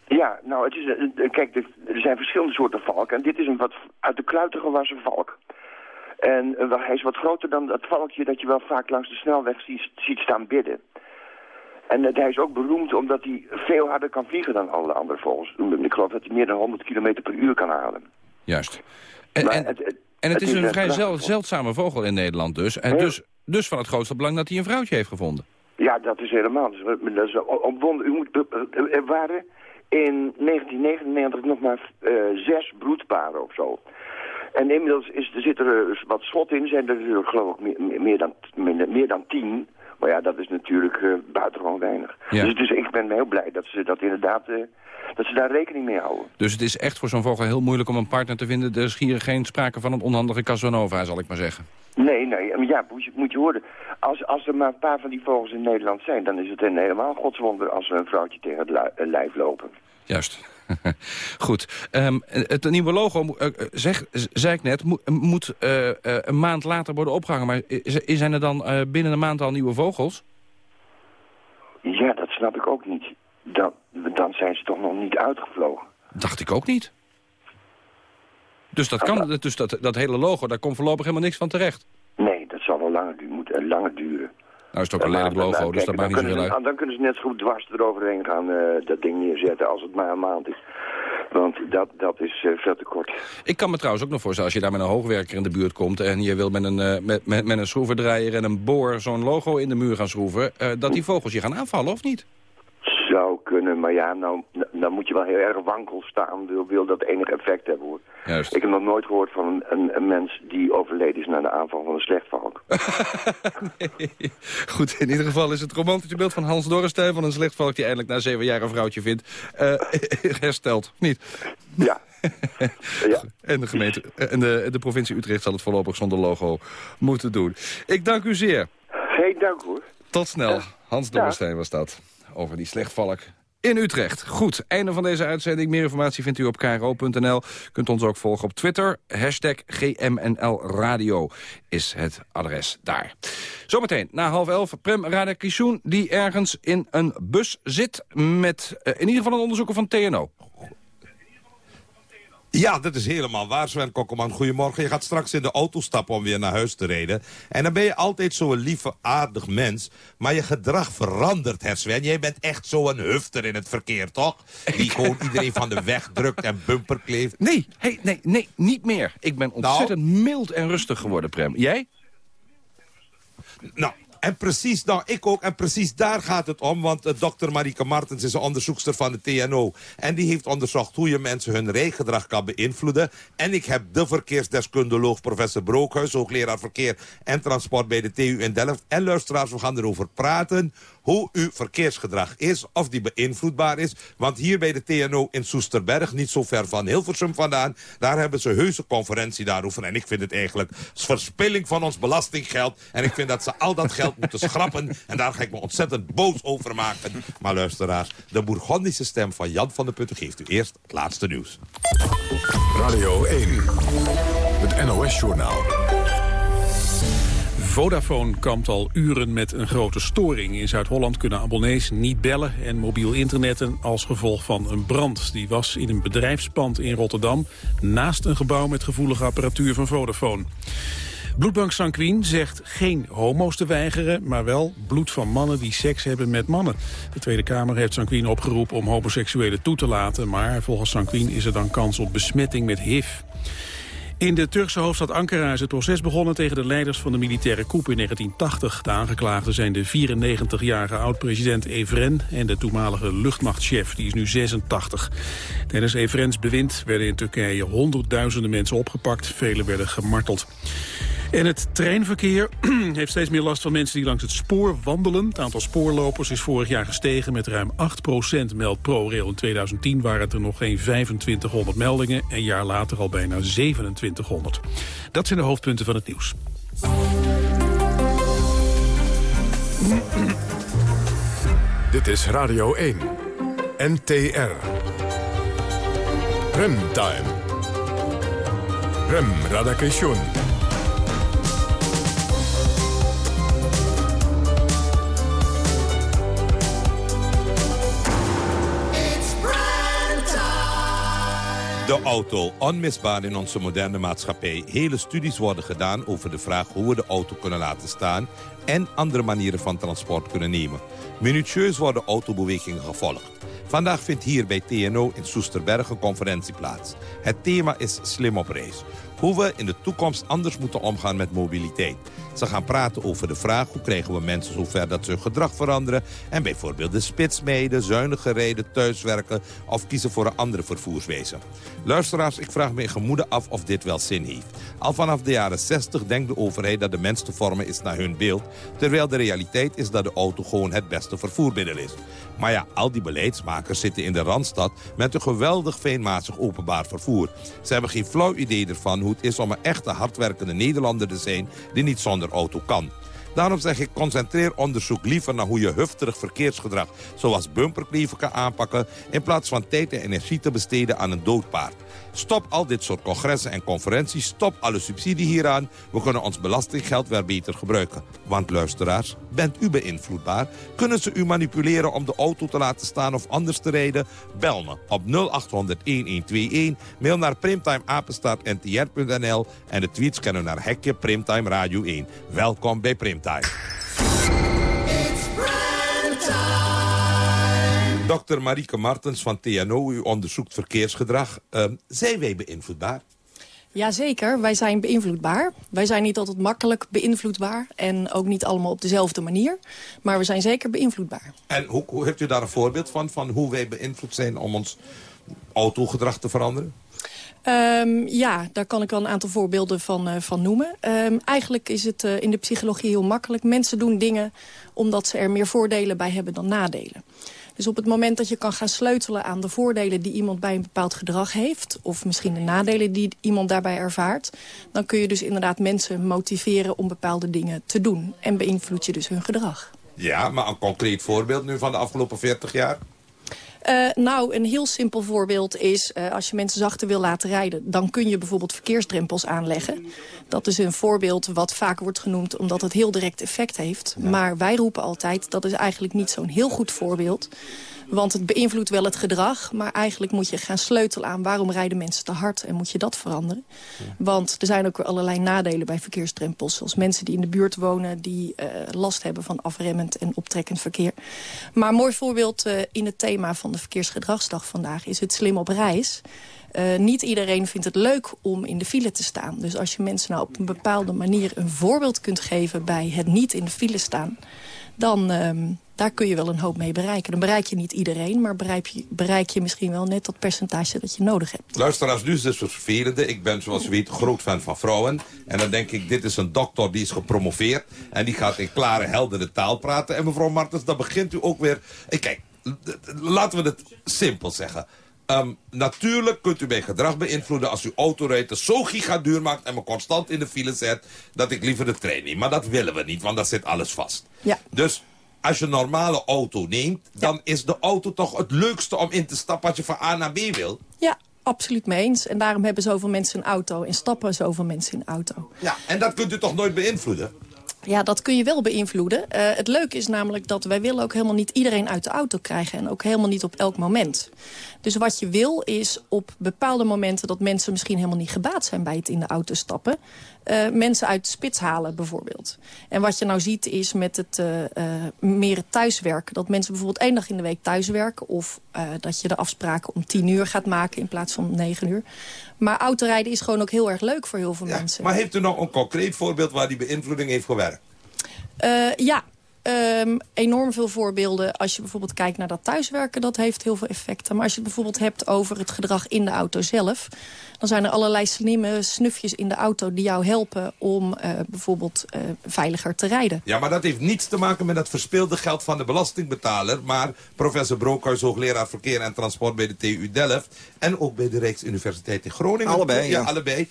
Ja, nou, het is, een- een- kijk, er zijn verschillende soorten valken. En dit is een wat uit de kluiten gewassen valk. En eh, hij is wat groter dan dat valkje dat je wel vaak langs de snelweg ziet, ziet staan bidden. En eh, hij is ook beroemd omdat hij veel harder kan vliegen dan alle andere vogels. Ik geloof dat hij meer dan 100 km per uur kan halen. Juist. En, Maar en, het- het- en het het is is een vrij zel- zeldzame vogel in Nederland dus. En dus. Dus van het grootste belang dat hij een vrouwtje heeft gevonden. Ja, dat is helemaal. Is, dat. U moet, er waren in 1999 nog maar eh, zes broedparen of zo. En inmiddels is, er zit er eh, wat slot in. Zijn er natuurlijk, geloof ik meer, dan, meer dan tien. Maar ja, dat is natuurlijk eh, buitengewoon weinig. Ja. Dus, dus ik ben heel blij dat ze dat inderdaad... eh, dat ze daar rekening mee houden. Dus het is echt voor zo'n vogel heel moeilijk om een partner te vinden. Er is hier geen sprake van een onhandige Casanova, zal ik maar zeggen. Nee, nee, maar ja, moet je, moet je horen. Als, als er maar een paar van die vogels in Nederland zijn... dan is het een helemaal godswonder als we een vrouwtje tegen het eh, lijf lopen. Juist. [LAUGHS] Goed. Ehm, het nieuwe logo, eh, zeg, zei ik net, moet, moet eh, eh, een maand later worden opgehangen. Maar zijn er dan binnen een maand al nieuwe vogels? Ja, dat snap ik ook niet. Dan, dan zijn ze toch nog niet uitgevlogen. Dacht ik ook niet. Dus, dat, kan, dus dat, dat hele logo, daar komt voorlopig helemaal niks van terecht. Nee, dat zal wel langer, du moet, eh, langer duren. Nou is het ook een lelijk logo, Nou, dus dat maakt niet zoveel uit. Dan kunnen ze net zo goed dwars eroverheen gaan eh, dat ding neerzetten als het maar een maand is. Want dat, dat is eh, veel te kort. Ik kan me trouwens ook nog voorstellen, als je daar met een hoogwerker in de buurt komt... en je wil met een, eh, met, met, met een schroevendraaier en een boor zo'n logo in de muur gaan schroeven... dat die vogels je gaan aanvallen, of niet? Kunnen, maar ja, nou, dan moet je wel heel erg wankel staan. Wil, wil dat enig effect hebben, hoor. Juist. Ik heb nog nooit gehoord van een, een, een mens die overleden is na de aanval van een slechtvalk. [LAUGHS] Goed, in ieder geval is het romantische beeld van Hans Dorrestein... van een slechtvalk die eindelijk na zeven jaar een vrouwtje vindt... eh, [LAUGHS] hersteld, niet? Ja. [LAUGHS] ja. En, de gemeente, en de, de provincie Utrecht zal het voorlopig zonder logo moeten doen. Ik dank u zeer. Geen dank, hoor. Tot snel. Hans Dorrestein was dat. Over die slechtvalk in Utrecht. Goed, einde van deze uitzending. Meer informatie vindt u op kro.nl. Kunt ons ook volgen op Twitter. Hashtag GMNL Radio is het adres daar. Zometeen, na half elf, Prem Radakishun... die ergens in een bus zit met eh, in ieder geval een onderzoeker van TNO. Ja, dat is helemaal waar, Sven Kokkelman. Goedemorgen. Je gaat straks in de auto stappen om weer naar huis te rijden. En dan ben je altijd zo'n lieve, aardig mens. Maar je gedrag verandert, hè Sven. Jij bent echt zo'n hufter in het verkeer, toch? Die gewoon iedereen van de weg drukt en bumper kleeft. Nee, hey, nee, nee, niet meer. Ik ben ontzettend mild en rustig geworden, Prem. Jij? Nou, en precies, nou, ik ook. En precies daar gaat het om. Want uh, dokter Marike Martens is een onderzoekster van de TNO. En die heeft onderzocht hoe je mensen hun rijgedrag kan beïnvloeden. En ik heb de verkeersdeskundeloog professor Brookhuis... hoogleraar verkeer en transport bij de TU in Delft. En luisteraars, we gaan erover praten hoe uw verkeersgedrag is, of die beïnvloedbaar is. Want hier bij de TNO in Soesterberg, niet zo ver van Hilversum vandaan... daar hebben ze heuse conferentie daarover. En ik vind het eigenlijk verspilling van ons belastinggeld. En ik vind dat ze al dat geld moeten schrappen. En daar ga ik me ontzettend boos over maken. Maar luisteraars, de Bourgondische stem van Jan van der Putten geeft u eerst het laatste nieuws. Radio 1, het NOS-journaal. Vodafone kampt al uren met een grote storing. In Zuid-Holland kunnen abonnees niet bellen en mobiel internetten als gevolg van een brand. Die was in een bedrijfspand in Rotterdam naast een gebouw met gevoelige apparatuur van Vodafone. Bloedbank Sanquin zegt geen homo's te weigeren... maar wel bloed van mannen die seks hebben met mannen. De Tweede Kamer heeft Sanquin opgeroepen om homoseksuelen toe te laten... maar volgens Sanquin is er dan kans op besmetting met HIV. In de Turkse hoofdstad Ankara is het proces begonnen tegen de leiders van de militaire coup in 1980. De aangeklaagden zijn de 94-jarige oud-president Evren en de toenmalige luchtmachtchef, die is nu 86. Tijdens Evrens bewind werden in Turkije honderdduizenden mensen opgepakt, velen werden gemarteld. En het treinverkeer [CLEARS THROAT] heeft steeds meer last van mensen die langs het spoor wandelen. Het aantal spoorlopers is vorig jaar gestegen met ruim 8% meldt ProRail. In 2010 waren het er nog geen 2500 meldingen. Een jaar later al bijna 2700. Dat zijn de hoofdpunten van het nieuws. [CLEARS THROAT] Dit is Radio 1. NTR. Remtime. Rem Radakation. De auto, onmisbaar in onze moderne maatschappij. Hele studies worden gedaan over de vraag hoe we de auto kunnen laten staan... en andere manieren van transport kunnen nemen. Minutieus worden autobewegingen gevolgd. Vandaag vindt hier bij TNO in Soesterberg een conferentie plaats. Het thema is Slim op reis. Hoe we in de toekomst anders moeten omgaan met mobiliteit. Ze gaan praten over de vraag hoe krijgen we mensen zover dat ze hun gedrag veranderen... en bijvoorbeeld de spits meiden, zuiniger rijden, thuiswerken... of kiezen voor een andere vervoerswezen. Luisteraars, ik vraag me in af of dit wel zin heeft. Al vanaf de jaren 60 denkt de overheid dat de mens te vormen is naar hun beeld... terwijl de realiteit is dat de auto gewoon het beste vervoermiddel is. Maar ja, al die beleidsmakers zitten in de Randstad... met een geweldig fijnmazig openbaar vervoer. Ze hebben geen flauw idee ervan hoe het is om een echte hardwerkende Nederlander te zijn... die niet zonder auto kan. Daarom zeg ik, concentreer onderzoek liever naar hoe je hufterig verkeersgedrag... zoals bumperkleven kan aanpakken... in plaats van tijd en energie te besteden aan een doodpaard. Stop al dit soort congressen en conferenties. Stop alle subsidie hieraan. We kunnen ons belastinggeld weer beter gebruiken. Want luisteraars, bent u beïnvloedbaar? Kunnen ze u manipuleren om de auto te laten staan of anders te rijden? Bel me op 0800-1121. Mail naar primtimeapenstaartntr.nl. En de tweets kennen naar Hekje Primtime Radio 1. Welkom bij Primtime. Dr. Marieke Martens van TNO, u onderzoekt verkeersgedrag. Uh, zijn wij beïnvloedbaar? Jazeker, wij zijn beïnvloedbaar. Wij zijn niet altijd makkelijk beïnvloedbaar. En ook niet allemaal op dezelfde manier. Maar we zijn zeker beïnvloedbaar. En hoe, hoe heeft u daar een voorbeeld van? Van hoe wij beïnvloed zijn om ons autogedrag te veranderen? Um, ja, daar kan ik wel een aantal voorbeelden van, uh, van noemen. Um, eigenlijk is het uh, in de psychologie heel makkelijk. Mensen doen dingen omdat ze er meer voordelen bij hebben dan nadelen. Dus op het moment dat je kan gaan sleutelen aan de voordelen die iemand bij een bepaald gedrag heeft... of misschien de nadelen die iemand daarbij ervaart... dan kun je dus inderdaad mensen motiveren om bepaalde dingen te doen. En beïnvloed je dus hun gedrag. Ja, maar een concreet voorbeeld nu van de afgelopen 40 jaar? Uh, nou, een heel simpel voorbeeld is, uh, als je mensen zachter wil laten rijden... dan kun je bijvoorbeeld verkeersdrempels aanleggen. Dat is een voorbeeld wat vaak wordt genoemd omdat het heel direct effect heeft. Maar wij roepen altijd, dat is eigenlijk niet zo'n heel goed voorbeeld. Want het beïnvloedt wel het gedrag, maar eigenlijk moet je gaan sleutelen aan... waarom rijden mensen te hard en moet je dat veranderen. Want er zijn ook weer allerlei nadelen bij verkeersdrempels. Zoals mensen die in de buurt wonen die uh, last hebben van afremmend en optrekkend verkeer. Maar een mooi voorbeeld uh, in het thema van de Verkeersgedragsdag vandaag is het slim op reis... Uh, niet iedereen vindt het leuk om in de file te staan. Dus als je mensen nou op een bepaalde manier een voorbeeld kunt geven... bij het niet in de file staan, dan uh, daar kun je wel een hoop mee bereiken. Dan bereik je niet iedereen, maar bereik je, bereik je misschien wel net dat percentage dat je nodig hebt. Luisteraars, nu is het vervelende. Ik ben, zoals u weet, groot fan van vrouwen. En dan denk ik, dit is een dokter die is gepromoveerd. En die gaat in klare, heldere taal praten. En mevrouw Martens, dan begint u ook weer... Kijk, laten we het simpel zeggen. Um, natuurlijk kunt u mijn gedrag beïnvloeden als uw autorijden zo gigaduur maakt... en me constant in de file zet dat ik liever de trein neem. Maar dat willen we niet, want dan zit alles vast. Ja. Dus als je een normale auto neemt... dan is de auto toch het leukste om in te stappen als je van A naar B wil? Ja, absoluut mee eens. En daarom hebben zoveel mensen een auto en stappen zoveel mensen in een auto. Ja, en dat kunt u toch nooit beïnvloeden? Ja, dat kun je wel beïnvloeden. Uh, het leuke is namelijk dat wij willen ook helemaal niet iedereen uit de auto krijgen. En ook helemaal niet op elk moment. Dus wat je wil is op bepaalde momenten dat mensen misschien helemaal niet gebaat zijn bij het in de auto stappen. Uh, mensen uit de spits halen bijvoorbeeld. En wat je nou ziet is met het uh, meer thuiswerken. Dat mensen bijvoorbeeld één dag in de week thuiswerken. Of dat je de afspraken om tien uur gaat maken in plaats van negen uur. Maar autorijden is gewoon ook heel erg leuk voor heel veel ja, mensen. Maar heeft u nog een concreet voorbeeld waar die beïnvloeding heeft gewerkt? Uh, ja, um, enorm veel voorbeelden. Als je bijvoorbeeld kijkt naar dat thuiswerken, dat heeft heel veel effecten. Maar als je het bijvoorbeeld hebt over het gedrag in de auto zelf... dan zijn er allerlei slimme snufjes in de auto die jou helpen om uh, bijvoorbeeld uh, veiliger te rijden. Ja, maar dat heeft niets te maken met het verspeelde geld van de belastingbetaler. Maar professor Broekhuis, hoogleraar verkeer en transport bij de TU Delft... en ook bij de Rijksuniversiteit in Groningen. Allebei, ja. ja allebei.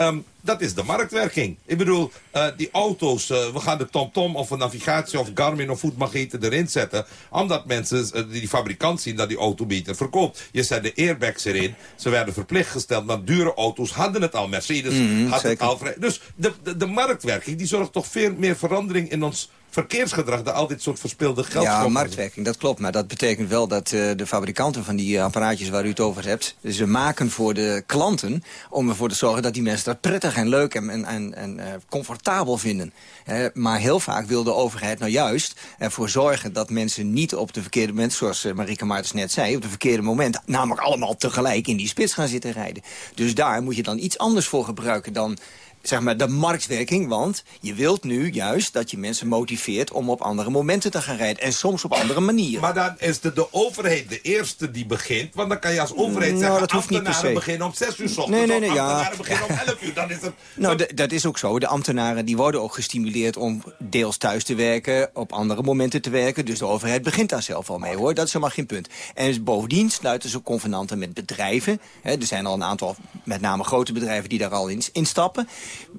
Um, dat is de marktwerking. Ik bedoel, uh, die auto's, uh, we gaan de TomTom of een navigatie of Garmin of voetmageten erin zetten. Omdat mensen, uh, die fabrikant zien dat die auto beter verkoopt. Je zet de airbags erin. Ze werden verplicht gesteld, maar dure auto's hadden het al. Mercedes mm, had zeker. het al vrij. Dus de, de, de marktwerking, die zorgt toch veel meer verandering in ons verkeersgedrag... dat al dit soort verspeelde geld Ja, marktwerking, dat klopt. Maar dat betekent wel dat uh, de fabrikanten van die apparaatjes waar u het over hebt... ze maken voor de klanten om ervoor te zorgen dat die mensen dat prettig en leuk en, en, en, en uh, comfortabel vinden. Uh, maar heel vaak wil de overheid nou juist ervoor zorgen dat mensen niet op de verkeerde moment... zoals Marike Maartens net zei, op de verkeerde moment... namelijk allemaal tegelijk in die spits gaan zitten rijden. Dus daar moet je dan iets anders voor gebruiken dan zeg maar, de marktwerking. Want je wilt nu juist dat je mensen motiveert om op andere momenten te gaan rijden. En soms op andere manieren. Maar dan is de, de overheid de eerste die begint. Want dan kan je als overheid nou, zeggen... dat hoeft niet per se. beginnen om 6 uur s ochtends. Nee, nee, nee, ja. ambtenaren beginnen om 11 uur. Dan is het... [LAUGHS] Nou, dat is ook zo. De ambtenaren die worden ook gestimuleerd om deels thuis te werken... op andere momenten te werken. Dus de overheid begint daar zelf al mee, hoor. Dat is helemaal geen punt. En bovendien sluiten ze convenanten met bedrijven. Er zijn al een aantal, met name grote bedrijven... die daar al in, in stappen.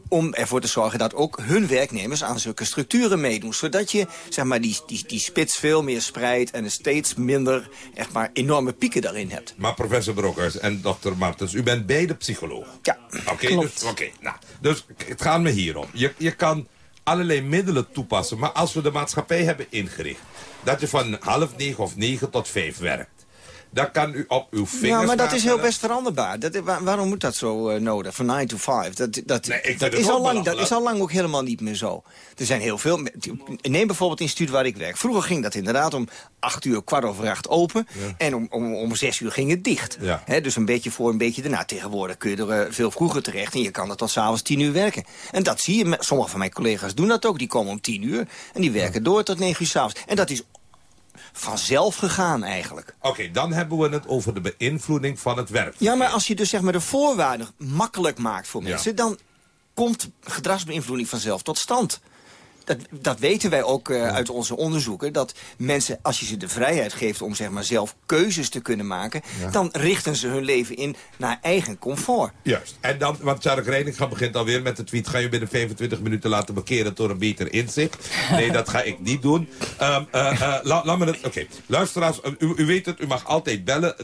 Om ervoor te zorgen dat ook hun werknemers aan zulke structuren meedoen. Zodat je zeg maar, die, die, die spits veel meer spreidt... en steeds minder echt maar, enorme pieken daarin hebt. Maar professor Brokkers en dokter Martens, u bent beide psycholoog. Ja, Oké, dus, okay, nou, dus het gaat me hierom. Je, je kan allerlei middelen toepassen, maar als we de maatschappij hebben ingericht... dat je van half negen of negen tot vijf werkt... Dan kan u op uw vingers Ja, maar dat is heel best veranderbaar. Dat, waar- waarom moet dat zo uh, nodig? Van 9 to 5. Dat, dat, Nee, dat, het is al lang, dat is al lang ook helemaal niet meer zo. Er zijn heel veel... Neem bijvoorbeeld in instituut waar ik werk. Vroeger ging dat inderdaad om 8 uur, kwart over acht open. En om, om, om 6 uur ging het dicht. Ja. Dus een beetje voor, een beetje daarna. Tegenwoordig kun je er eh, veel vroeger terecht. En je kan er tot s'avonds 10 uur werken. En dat zie je. Sommige van mijn collega's doen dat ook. Die komen om 10 uur. En die werken door tot 9 uur s'avonds. En dat is vanzelf gegaan eigenlijk. Oké, dan hebben we het over de beïnvloeding van het werk. Ja, maar als je dus zeg maar de voorwaarden makkelijk maakt voor Ja. mensen... dan komt gedragsbeïnvloeding vanzelf tot stand. Dat, dat weten wij ook eh, uit onze onderzoeken. Dat mensen, als je ze de vrijheid geeft om zeg maar, zelf keuzes te kunnen maken... dan richten ze hun leven in naar eigen comfort. Juist. En dan, want Tjark Reininga begint alweer met de tweet... ga je binnen 25 minuten laten bekeren door een beter inzicht. Nee, dat ga ik niet doen. Um, uh, uh, la, laat me het... Oké, luisteraars, u, u weet het, u mag altijd bellen. 0800-1121.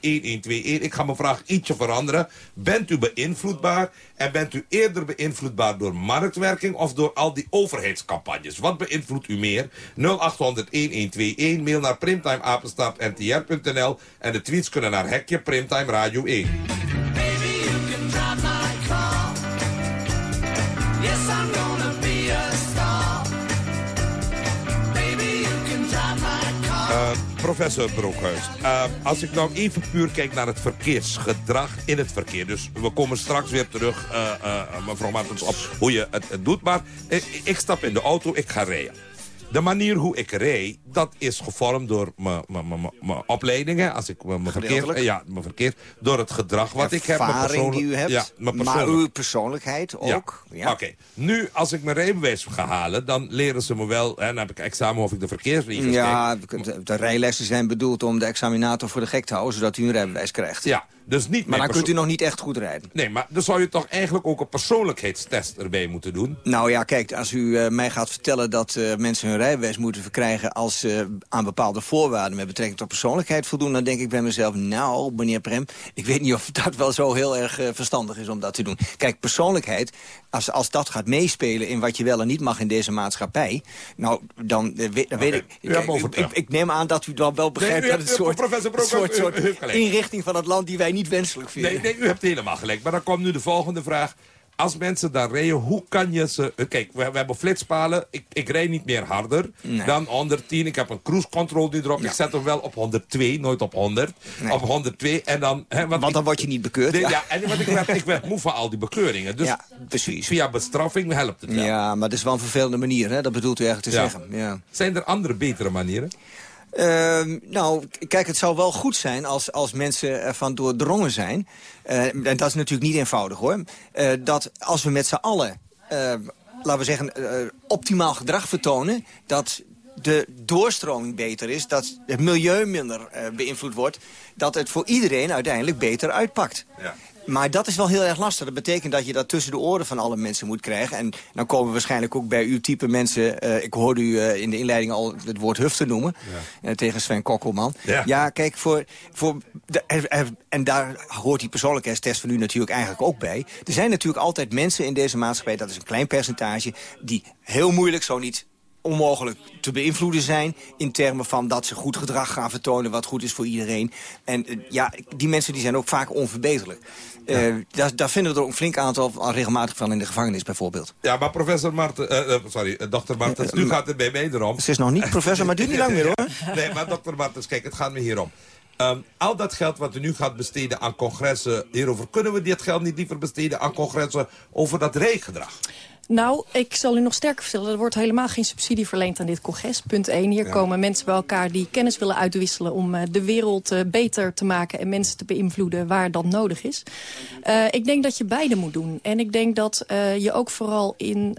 Ik ga mijn vraag ietsje veranderen. Bent u beïnvloedbaar? En bent u eerder beïnvloedbaar door marktwerking... of door al die overheidscampagnes. Wat beïnvloedt u meer? 0800-1121, mail naar primtimeapenstaartntr.nl en de tweets kunnen naar Hekje Primtime Radio 1. Professor Broekhuis, uh, als ik nou even puur kijk naar het verkeersgedrag in het verkeer. Dus we komen straks weer terug, uh, mevrouw Martens, op hoe je het, doet. Maar ik stap in de auto, ik ga rijden. De manier hoe ik rijd, dat is gevormd door mijn opleidingen. Als ik mijn verkeer, ja, mijn verkeer, door het gedrag wat ik heb. Ervaring die u hebt, ja, maar uw persoonlijkheid ook. Ja. Oké, nu als ik mijn rijbewijs ga halen, dan leren ze me wel... Hè, dan heb ik examen of ik de verkeersregels Ja, de, de rijlessen zijn bedoeld om de examinator voor de gek te houden... zodat u een rijbewijs krijgt. Ja, dus niet maar dan kunt u nog niet echt goed rijden. Nee, maar dan zou je toch eigenlijk ook een persoonlijkheidstest erbij moeten doen? Nou ja, kijk, als u uh, mij gaat vertellen dat uh, mensen hun rijbewijs moeten verkrijgen... als ze aan bepaalde voorwaarden met betrekking tot persoonlijkheid voldoen... dan denk ik bij mezelf, nou, meneer Prem... ik weet niet of dat wel zo heel erg uh, verstandig is om dat te doen. Kijk, persoonlijkheid, als, als dat gaat meespelen in wat je wel en niet mag in deze maatschappij... nou, dan, weet, dan weet ik, ik, ik, ik... neem aan dat u dan wel begrijpt nee, dat het soort, soort, soort inrichting van het land die wij niet wenselijk vinden. Nee, nee, u hebt helemaal gelijk. Maar dan komt nu de volgende vraag. Als mensen dan rijden, hoe kan je ze... Kijk, we, we hebben flitspalen. Ik, ik rijd niet meer harder nee. dan 110. Ik heb een cruise control die erop. Ja. Ik zet hem wel op 102, nooit op 100. Nee. Op 102 en dan... Hè, want, want dan ik, word je niet bekeurd. De, ja. ja, en want ik, werd, ik werd moe van al die bekeuringen. Dus ja, precies. via bestraffing helpt het wel. Ja, maar dat is wel een vervelende manier, hè? Dat bedoelt u eigenlijk te zeggen. Ja. Zijn er andere, betere manieren? Uh, nou, kijk, het zou wel goed zijn als, als mensen ervan doordrongen zijn. Uh, en dat is natuurlijk niet eenvoudig, hoor. Uh, dat als we met z'n allen, laten we zeggen, optimaal gedrag vertonen... dat de doorstroming beter is, dat het milieu minder beïnvloed wordt... dat het voor iedereen uiteindelijk beter uitpakt. Ja. Maar dat is wel heel erg lastig. Dat betekent dat je dat tussen de oren van alle mensen moet krijgen. En dan komen we waarschijnlijk ook bij uw type mensen... Uh, ik hoorde u uh, in de inleiding al het woord hufte noemen. Ja. Uh, tegen Sven Kokkelman. Ja, ja kijk, voor, voor de, en daar hoort die persoonlijkheidstest van u natuurlijk eigenlijk ook bij. Er zijn natuurlijk altijd mensen in deze maatschappij... dat is een klein percentage... die heel moeilijk, zo niet onmogelijk te beïnvloeden zijn... in termen van dat ze goed gedrag gaan vertonen... wat goed is voor iedereen. En uh, ja, die mensen die zijn ook vaak onverbeterlijk. Ja. Uh, daar, daar, vinden we er ook een flink aantal al regelmatig van in de gevangenis bijvoorbeeld. Ja, maar professor Marten, uh, sorry, dokter Martens, nu gaat het bij mij erom. Ze is nog niet professor, maar duurt niet lang [LAUGHS] meer hoor. nee, maar dokter Martens, kijk, het gaat me hierom. Um, al dat geld wat u nu gaat besteden aan congressen hierover... kunnen we dit geld niet liever besteden aan congressen over dat rijgedrag? Nou, ik zal u nog sterker vertellen. Er wordt helemaal geen subsidie verleend aan dit congres. Punt 1. Hier ja. komen mensen bij elkaar die kennis willen uitwisselen... om uh, de wereld uh, beter te maken en mensen te beïnvloeden waar dat nodig is. Uh, ik denk dat je beide moet doen. En ik denk dat je ook vooral in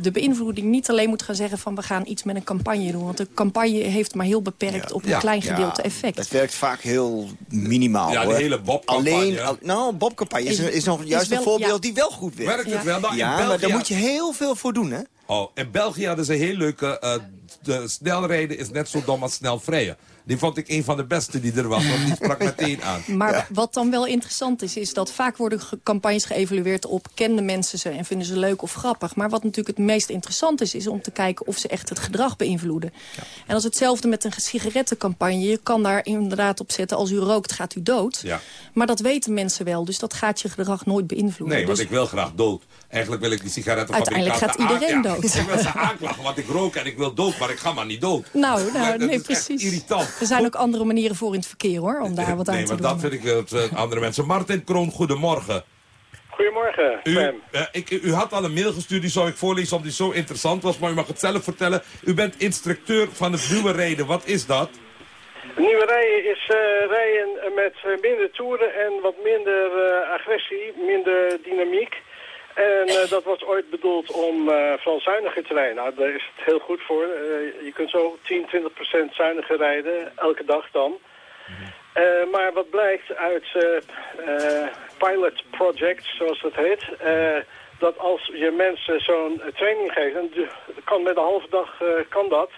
de beïnvloeding niet alleen moet gaan zeggen... van we gaan iets met een campagne doen. Want de campagne heeft maar heel beperkt ja. op een ja. klein gedeelte effect. Het werkt vaak heel minimaal. Ja, de hoor. hele Bob-campagne. Alleen, al, nou, Bob-campagne is, is, nog juist is wel, een voorbeeld die wel goed werkt. Werkt het wel? Nou, ja, maar dan moet je heel veel voor doen, hè? Oh, in België hadden ze heel leuke... Uh, de snelrijden is net zo dom als snel vrijen. Die vond ik een van de beste die er was, want die sprak meteen aan. [LAUGHS] Maar ja. wat dan wel interessant is, is dat vaak worden campagnes geëvalueerd op... kende mensen ze en vinden ze leuk of grappig. Maar wat natuurlijk het meest interessant is, is om te kijken of ze echt het gedrag beïnvloeden. Ja. En als hetzelfde met een sigarettencampagne. Je kan daar inderdaad op zetten, als u rookt gaat u dood. Ja. Maar dat weten mensen wel, dus dat gaat je gedrag nooit beïnvloeden. Nee, want dus... ik wil graag dood. Eigenlijk wil ik die sigarettenfabrikanten Uiteindelijk gaat iedereen dood. Ja, ik wil ze aanklagen, want ik rook en ik wil dood, maar ik ga maar niet dood. Nou, nou nee, precies. irritant. Er zijn ook andere manieren voor in het verkeer, hoor, om daar wat aan nee, te doen. Nee, maar dat vind ik het, uh, andere mensen. Martin Kroon, goedemorgen. Goedemorgen, u, uh, ik, u had al een mail gestuurd, die zou ik voorlezen omdat die zo interessant was. Maar u mag het zelf vertellen. U bent instructeur van het nieuwe rijden. Wat is dat? Nieuwe rijden is uh, rijden met minder toeren en wat minder uh, agressie, minder dynamiek. En uh, dat was ooit bedoeld om uh, van zuiniger te rijden. Nou, daar is het heel goed voor. Uh, je kunt zo 10, 20 procent zuiniger rijden, elke dag dan. Uh, maar wat blijkt uit pilot projects, zoals dat heet... dat als je mensen zo'n training geeft, en kan met een halve dag kan dat...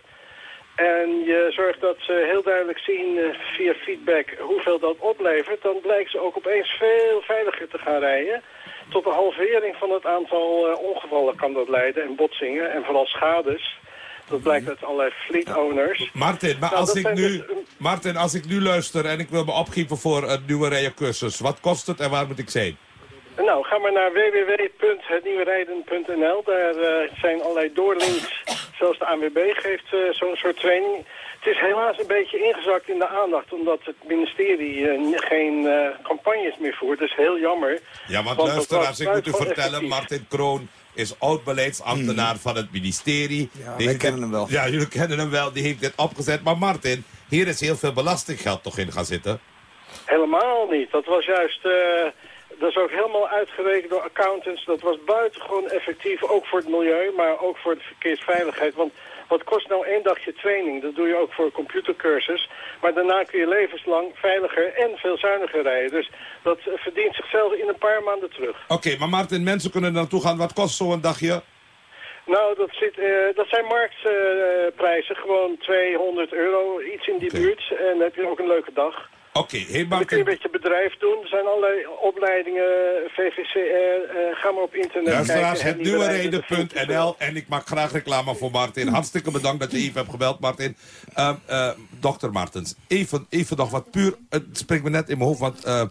En je zorgt dat ze heel duidelijk zien via feedback hoeveel dat oplevert... dan blijkt ze ook opeens veel veiliger te gaan rijden... Tot een halvering van het aantal eh, ongevallen kan dat leiden en botsingen en vooral schades. Dat blijkt uit allerlei fleet owners. Martin, maar Nou, als ik nu, dus, Martin, als ik nu luister en ik wil me opgeven voor een nieuwe rijcursus, wat kost het en waar moet ik zijn? Nou, ga maar naar www.hetnieuwerijden.nl. Daar eh, zijn allerlei doorlinks. [COUGHS] Zelfs de ANWB geeft eh, zo'n soort training. Het is helaas een beetje ingezakt in de aandacht... omdat het ministerie eh, geen eh, campagnes meer voert. Dat is heel jammer. Ja, want, Want luisteraars, ik moet u vertellen, effectief. Martin Kroon is oud-beleidsambtenaar van het ministerie. Hmm. Ja, Die wij heeft kennen dit- hem wel. Ja, jullie kennen hem wel, die heeft dit opgezet. Maar Martin, hier is heel veel belastinggeld toch in gaan zitten? Helemaal niet. Dat was juist... eh, dat is ook helemaal uitgerekend door accountants. Dat was buitengewoon effectief, ook voor het milieu, maar ook voor de verkeersveiligheid. Want wat kost nou één dagje training? Dat doe je ook voor een computercursus. Maar daarna kun je levenslang veiliger en veel zuiniger rijden. Dus dat eh, verdient zichzelf in een paar maanden terug. Oké, maar Martin, mensen kunnen er naartoe gaan. Wat kost zo'n dagje? Nou, dat, zit, eh, dat zijn marktprijzen. gewoon 200 euro, iets in die buurt. En dan heb je ook een leuke dag. Oké, kun je een beetje bedrijf doen. Er zijn allerlei opleidingen, VVCR. eh ga maar op internet Luisteraars, kijken. het nieuwe reden.nl. En ik maak graag reclame voor Martin. Hartstikke bedankt dat je even hebt gebeld, Martin. Ehm eh, Dokter Martens, even, even nog wat puur. Het springt me net in mijn hoofd, want eh,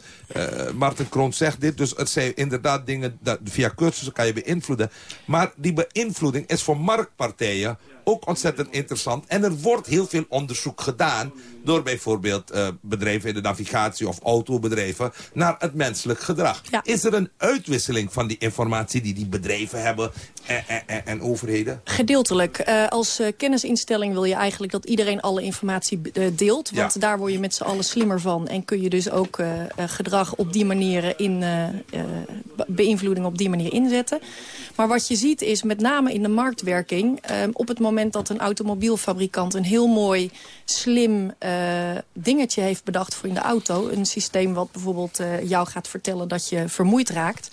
Martin Kroon zegt dit. Dus het zijn inderdaad dingen, dat via cursussen kan je beïnvloeden. Maar die beïnvloeding is voor marktpartijen ook ontzettend interessant. En er wordt heel veel onderzoek gedaan door bijvoorbeeld eh, bedrijven in de navigatie of autobedrijven naar het menselijk gedrag. Is er een uitwisseling van die informatie die die bedrijven hebben en, en, en, en overheden? Gedeeltelijk. Eh, als eh, kennisinstelling wil je eigenlijk dat iedereen alle informatie eh, deelt. Want Ja. daar word je met z'n allen slimmer van. En kun je dus ook eh, eh, gedrag op die manier in eh, eh, be- beïnvloeding op die manier inzetten. Maar wat je ziet is met name in de marktwerking... eh, op het moment dat een automobielfabrikant een heel mooi, slim eh, dingetje heeft bedacht voor in de auto... een systeem wat bijvoorbeeld eh, jou gaat vertellen dat je vermoeid raakt...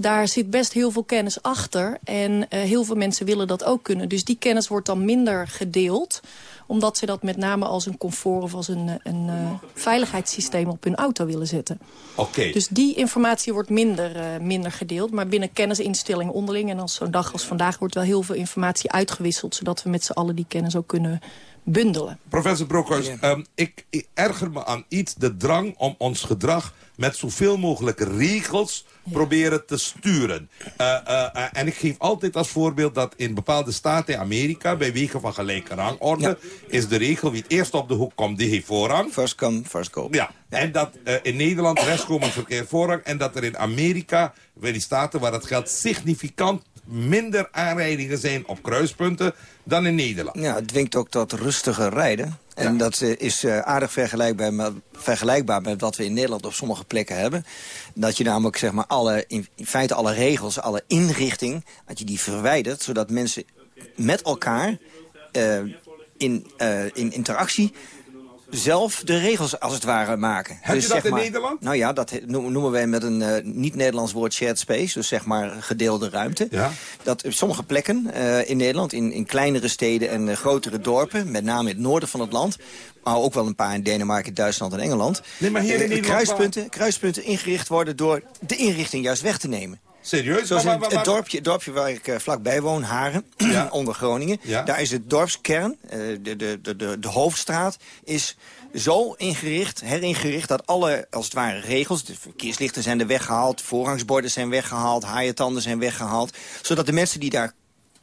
Daar zit best heel veel kennis achter. En eh, heel veel mensen willen dat ook kunnen. Dus die kennis wordt dan minder gedeeld. Omdat ze dat met name als een comfort of als een, eh, een eh, veiligheidssysteem op hun auto willen zetten. Oké. Dus die informatie wordt minder, eh, minder gedeeld. Maar binnen kennisinstellingen onderling. En als zo'n dag als vandaag wordt wel heel veel informatie uitgewisseld. Zodat we met z'n allen die kennis ook kunnen bundelen. Professor Broekhuis, ehm, ik, ik erger me aan iets, de drang om ons gedrag met zoveel mogelijk regels proberen te sturen. Eh, eh, eh, en ik geef altijd als voorbeeld dat in bepaalde staten in Amerika... bij wegen van gelijke rangorde is de regel... wie het eerst op de hoek komt, die heeft voorrang. First come, first go. Ja, en dat eh, in Nederland restkomend verkeer voorrang... en dat er in Amerika, bij die staten waar dat geldt... significant minder aanrijdingen zijn op kruispunten dan in Nederland. Ja, het dwingt ook tot rustiger rijden. En dat eh, is eh, aardig vergelijkbaar met, vergelijkbaar met wat we in Nederland op sommige plekken hebben. Dat je namelijk zeg maar alle, in, feite alle regels, alle inrichting, dat je die verwijdert, zodat mensen met elkaar eh, in, in interactie zelf de regels als het ware maken. Heb je dat zeg in Nederland? Nou ja, dat noemen wij met een eh, niet-Nederlands woord shared space. Dus zeg maar gedeelde ruimte. Ja. Dat op sommige plekken eh, in Nederland, in, in kleinere steden en eh, grotere dorpen... met name in het noorden van het land... maar ook wel een paar in Denemarken, Duitsland en Engeland... Nee, maar hier in Nederland kruispunten, kruispunten ingericht worden door de inrichting juist weg te nemen. Serieus? Zoals Maar- in maar- het, dorpje, het dorpje waar ik eh, vlakbij woon, Haren, [CLEARS THROAT] onder Groningen. Ja. Daar is het dorpskern, eh, de, de, de, de, de hoofdstraat, is zo ingericht, heringericht... dat alle, als het ware, regels, de verkeerslichten zijn er weggehaald... voorrangsborden zijn weggehaald, haaientanden zijn weggehaald... zodat de mensen die daar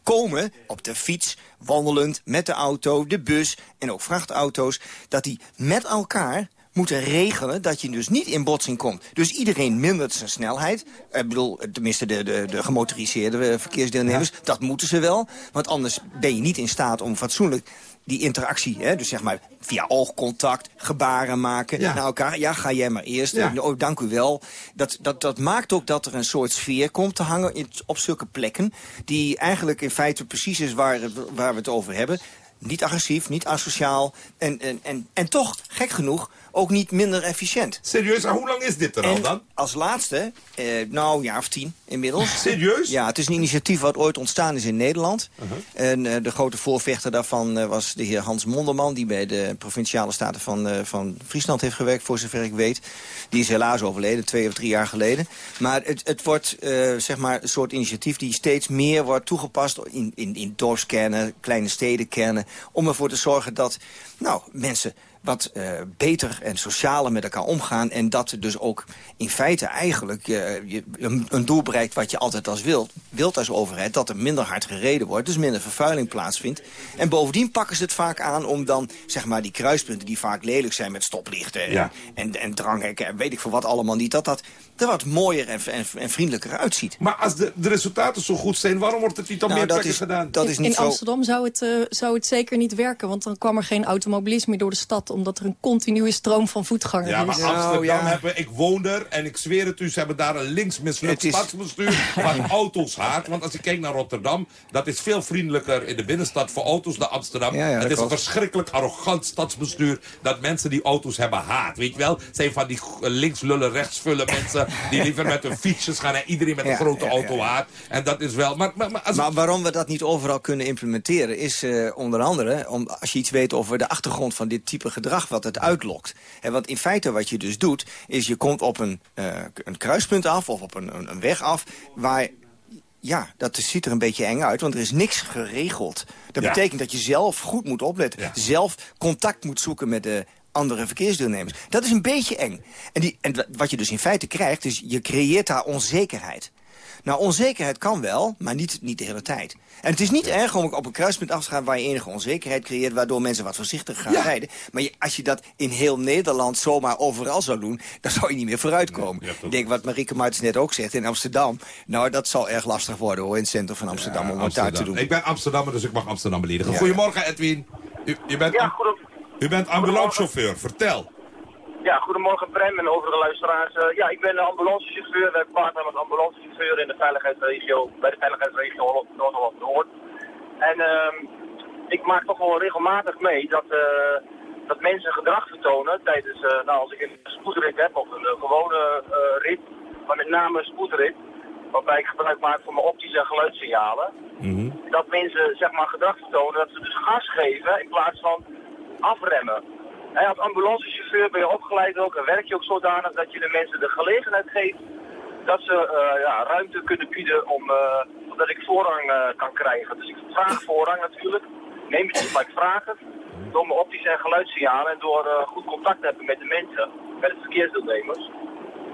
komen, op de fiets, wandelend, met de auto, de bus en ook vrachtauto's... dat die met elkaar moeten regelen dat je dus niet in botsing komt. Dus iedereen mindert zijn snelheid. Ik bedoel, tenminste de, de, de gemotoriseerde eh, verkeersdeelnemers. Dat moeten ze wel, want anders ben je niet in staat om fatsoenlijk die interactie, hè, dus zeg maar via oogcontact, gebaren maken Ja. naar elkaar. Ja, ga jij maar eerst. Ja. Eh, Oh, dank u wel. Dat, dat, dat maakt ook dat er een soort sfeer komt te hangen in, op zulke plekken... die eigenlijk in feite precies is waar, waar we het over hebben. Niet agressief, niet asociaal. En, en, en, en toch, gek genoeg, ook niet minder efficiënt. Serieus, en hoe lang is dit er al dan? als laatste, eh, nou, een jaar of tien inmiddels. Serieus? Ja, het is een initiatief wat ooit ontstaan is in Nederland. En eh, de grote voorvechter daarvan eh, was de heer Hans Monderman... die bij de Provinciale Staten van, eh, van Friesland heeft gewerkt, voor zover ik weet. Die is helaas overleden, twee of drie jaar geleden. Maar het, het wordt zeg maar een soort initiatief die steeds meer wordt toegepast... in, in, in dorpskernen, kleine stedenkernen... om ervoor te zorgen dat nou, mensen wat eh, beter en socialer met elkaar omgaan. En dat dus ook in feite eigenlijk eh, je een, een doel bereikt wat je altijd als wilt, wilt als overheid. Dat er minder hard gereden wordt, dus minder vervuiling plaatsvindt. En bovendien pakken ze het vaak aan om dan zeg maar die kruispunten die vaak lelijk zijn met stoplichten en, en, en dranghekken en weet ik veel wat allemaal niet. Dat dat er wat mooier en, en, en vriendelijker uitziet. Maar als de, de resultaten zo goed zijn, waarom wordt het niet op Nou, meer is- gedaan? dat is in niet zo... Amsterdam zou het, eh, zou het zeker niet werken, want dan kwam er geen automobilisme meer door de stad, omdat er een continue stroom van voetgangers Ja, maar is. Amsterdam hebben, ik woon er en ik zweer het u, ze hebben daar een links mislukt Het is- stadsbestuur [LAUGHS] wat auto's haat. Want als je kijkt naar Rotterdam, dat is veel vriendelijker in de binnenstad voor auto's dan Amsterdam. Ja, ja, dat het is een verschrikkelijk arrogant stadsbestuur dat mensen die auto's hebben haat. Weet je wel, Het zijn van die links lullen, rechts vullen mensen die liever met hun fietsjes gaan en iedereen met een grote auto haat. En dat is wel, maar, maar, maar als Maar waarom we dat niet overal kunnen implementeren... is eh, onder andere om, als je iets weet over de achtergrond van dit type gedrag... wat het uitlokt. En want in feite wat je dus doet... is je komt op een, eh, een kruispunt af of op een, een, een weg af... waar ja, dat ziet er een beetje eng uit, want er is niks geregeld. Dat Ja. betekent dat je zelf goed moet opletten. Zelf contact moet zoeken met de andere verkeersdeelnemers. Dat is een beetje eng. En, die, en wat je dus in feite krijgt, is je creëert daar onzekerheid. Nou, onzekerheid kan wel, maar niet, niet de hele tijd. En het is niet erg om op een kruispunt af te gaan... waar je enige onzekerheid creëert... waardoor mensen wat voorzichtiger gaan rijden. Maar je- als je dat in heel Nederland zomaar overal zou doen... dan zou je niet meer vooruitkomen. Ik denk wat Marieke Martens net ook zegt in Amsterdam... nou, dat zal erg lastig worden hoor, in het centrum van Amsterdam... om het daar te doen. Ik ben Amsterdammer, dus ik mag Amsterdam beledigen. Ja. Goedemorgen Edwin. U, u bent, u bent ambulancechauffeur, vertel. Ja, goedemorgen Prem en overige luisteraars. Eh, ja, ik ben ambulancechauffeur, werk part-time als ambulancechauffeur in de veiligheidsregio, bij de veiligheidsregio Holland- Noord-Holland-Noord. En ehm, ik maak toch wel regelmatig mee dat, eh, dat mensen gedrag vertonen tijdens, eh, nou als ik een spoedrit heb of een gewone rit, maar met name een spoedrit, waarbij ik gebruik maak van mijn optische en geluidssignalen. Dat mensen zeg maar gedrag vertonen dat ze dus gas geven in plaats van afremmen. En als ambulancechauffeur ben je opgeleid ook en werk je ook zodanig dat je de mensen de gelegenheid geeft dat ze eh, ja, ruimte kunnen bieden om, eh, zodat ik voorrang eh, kan krijgen. Dus ik vraag voorrang natuurlijk. Neem het niet, maar ik vraag. Door mijn optische en geluidssignalen en door goed contact te hebben met de mensen, met de verkeersdeelnemers.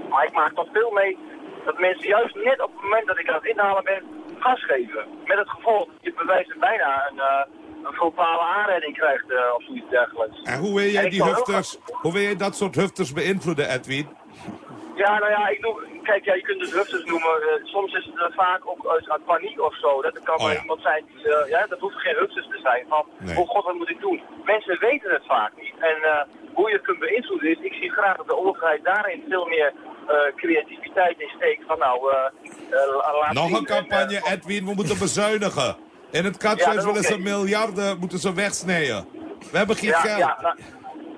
Maar ik maak toch veel mee dat mensen juist net op het moment dat ik aan het inhalen ben, gas geven. Met het gevolg je bij wijze bijna een, een frontale aanrijding krijgt eh, of zoiets dergelijks. En hoe wil jij die hufters, hoe wil jij dat soort hufters beïnvloeden, Edwin? Ja, nou ja, ik doe, kijk, ja, je kunt het hufters noemen. eh, soms is het vaak ook uit, uit paniek of zo. Dat kan Oh, ja. iemand zijn die, eh, ja, dat hoeft geen hufters te zijn. Van, Nee. oh god, wat moet ik doen? Mensen weten het vaak niet. En hoe je het kunt beïnvloeden is, ik zie graag dat de overheid daarin veel meer creativiteit in steekt. Van nou, la- laat Nog zien. een campagne, En, Edwin, we moeten bezuinigen. In het Ja, katshuis dat willen ze miljarden, moeten ze wegsnijden. We hebben geen ja, geld. Ja, nou,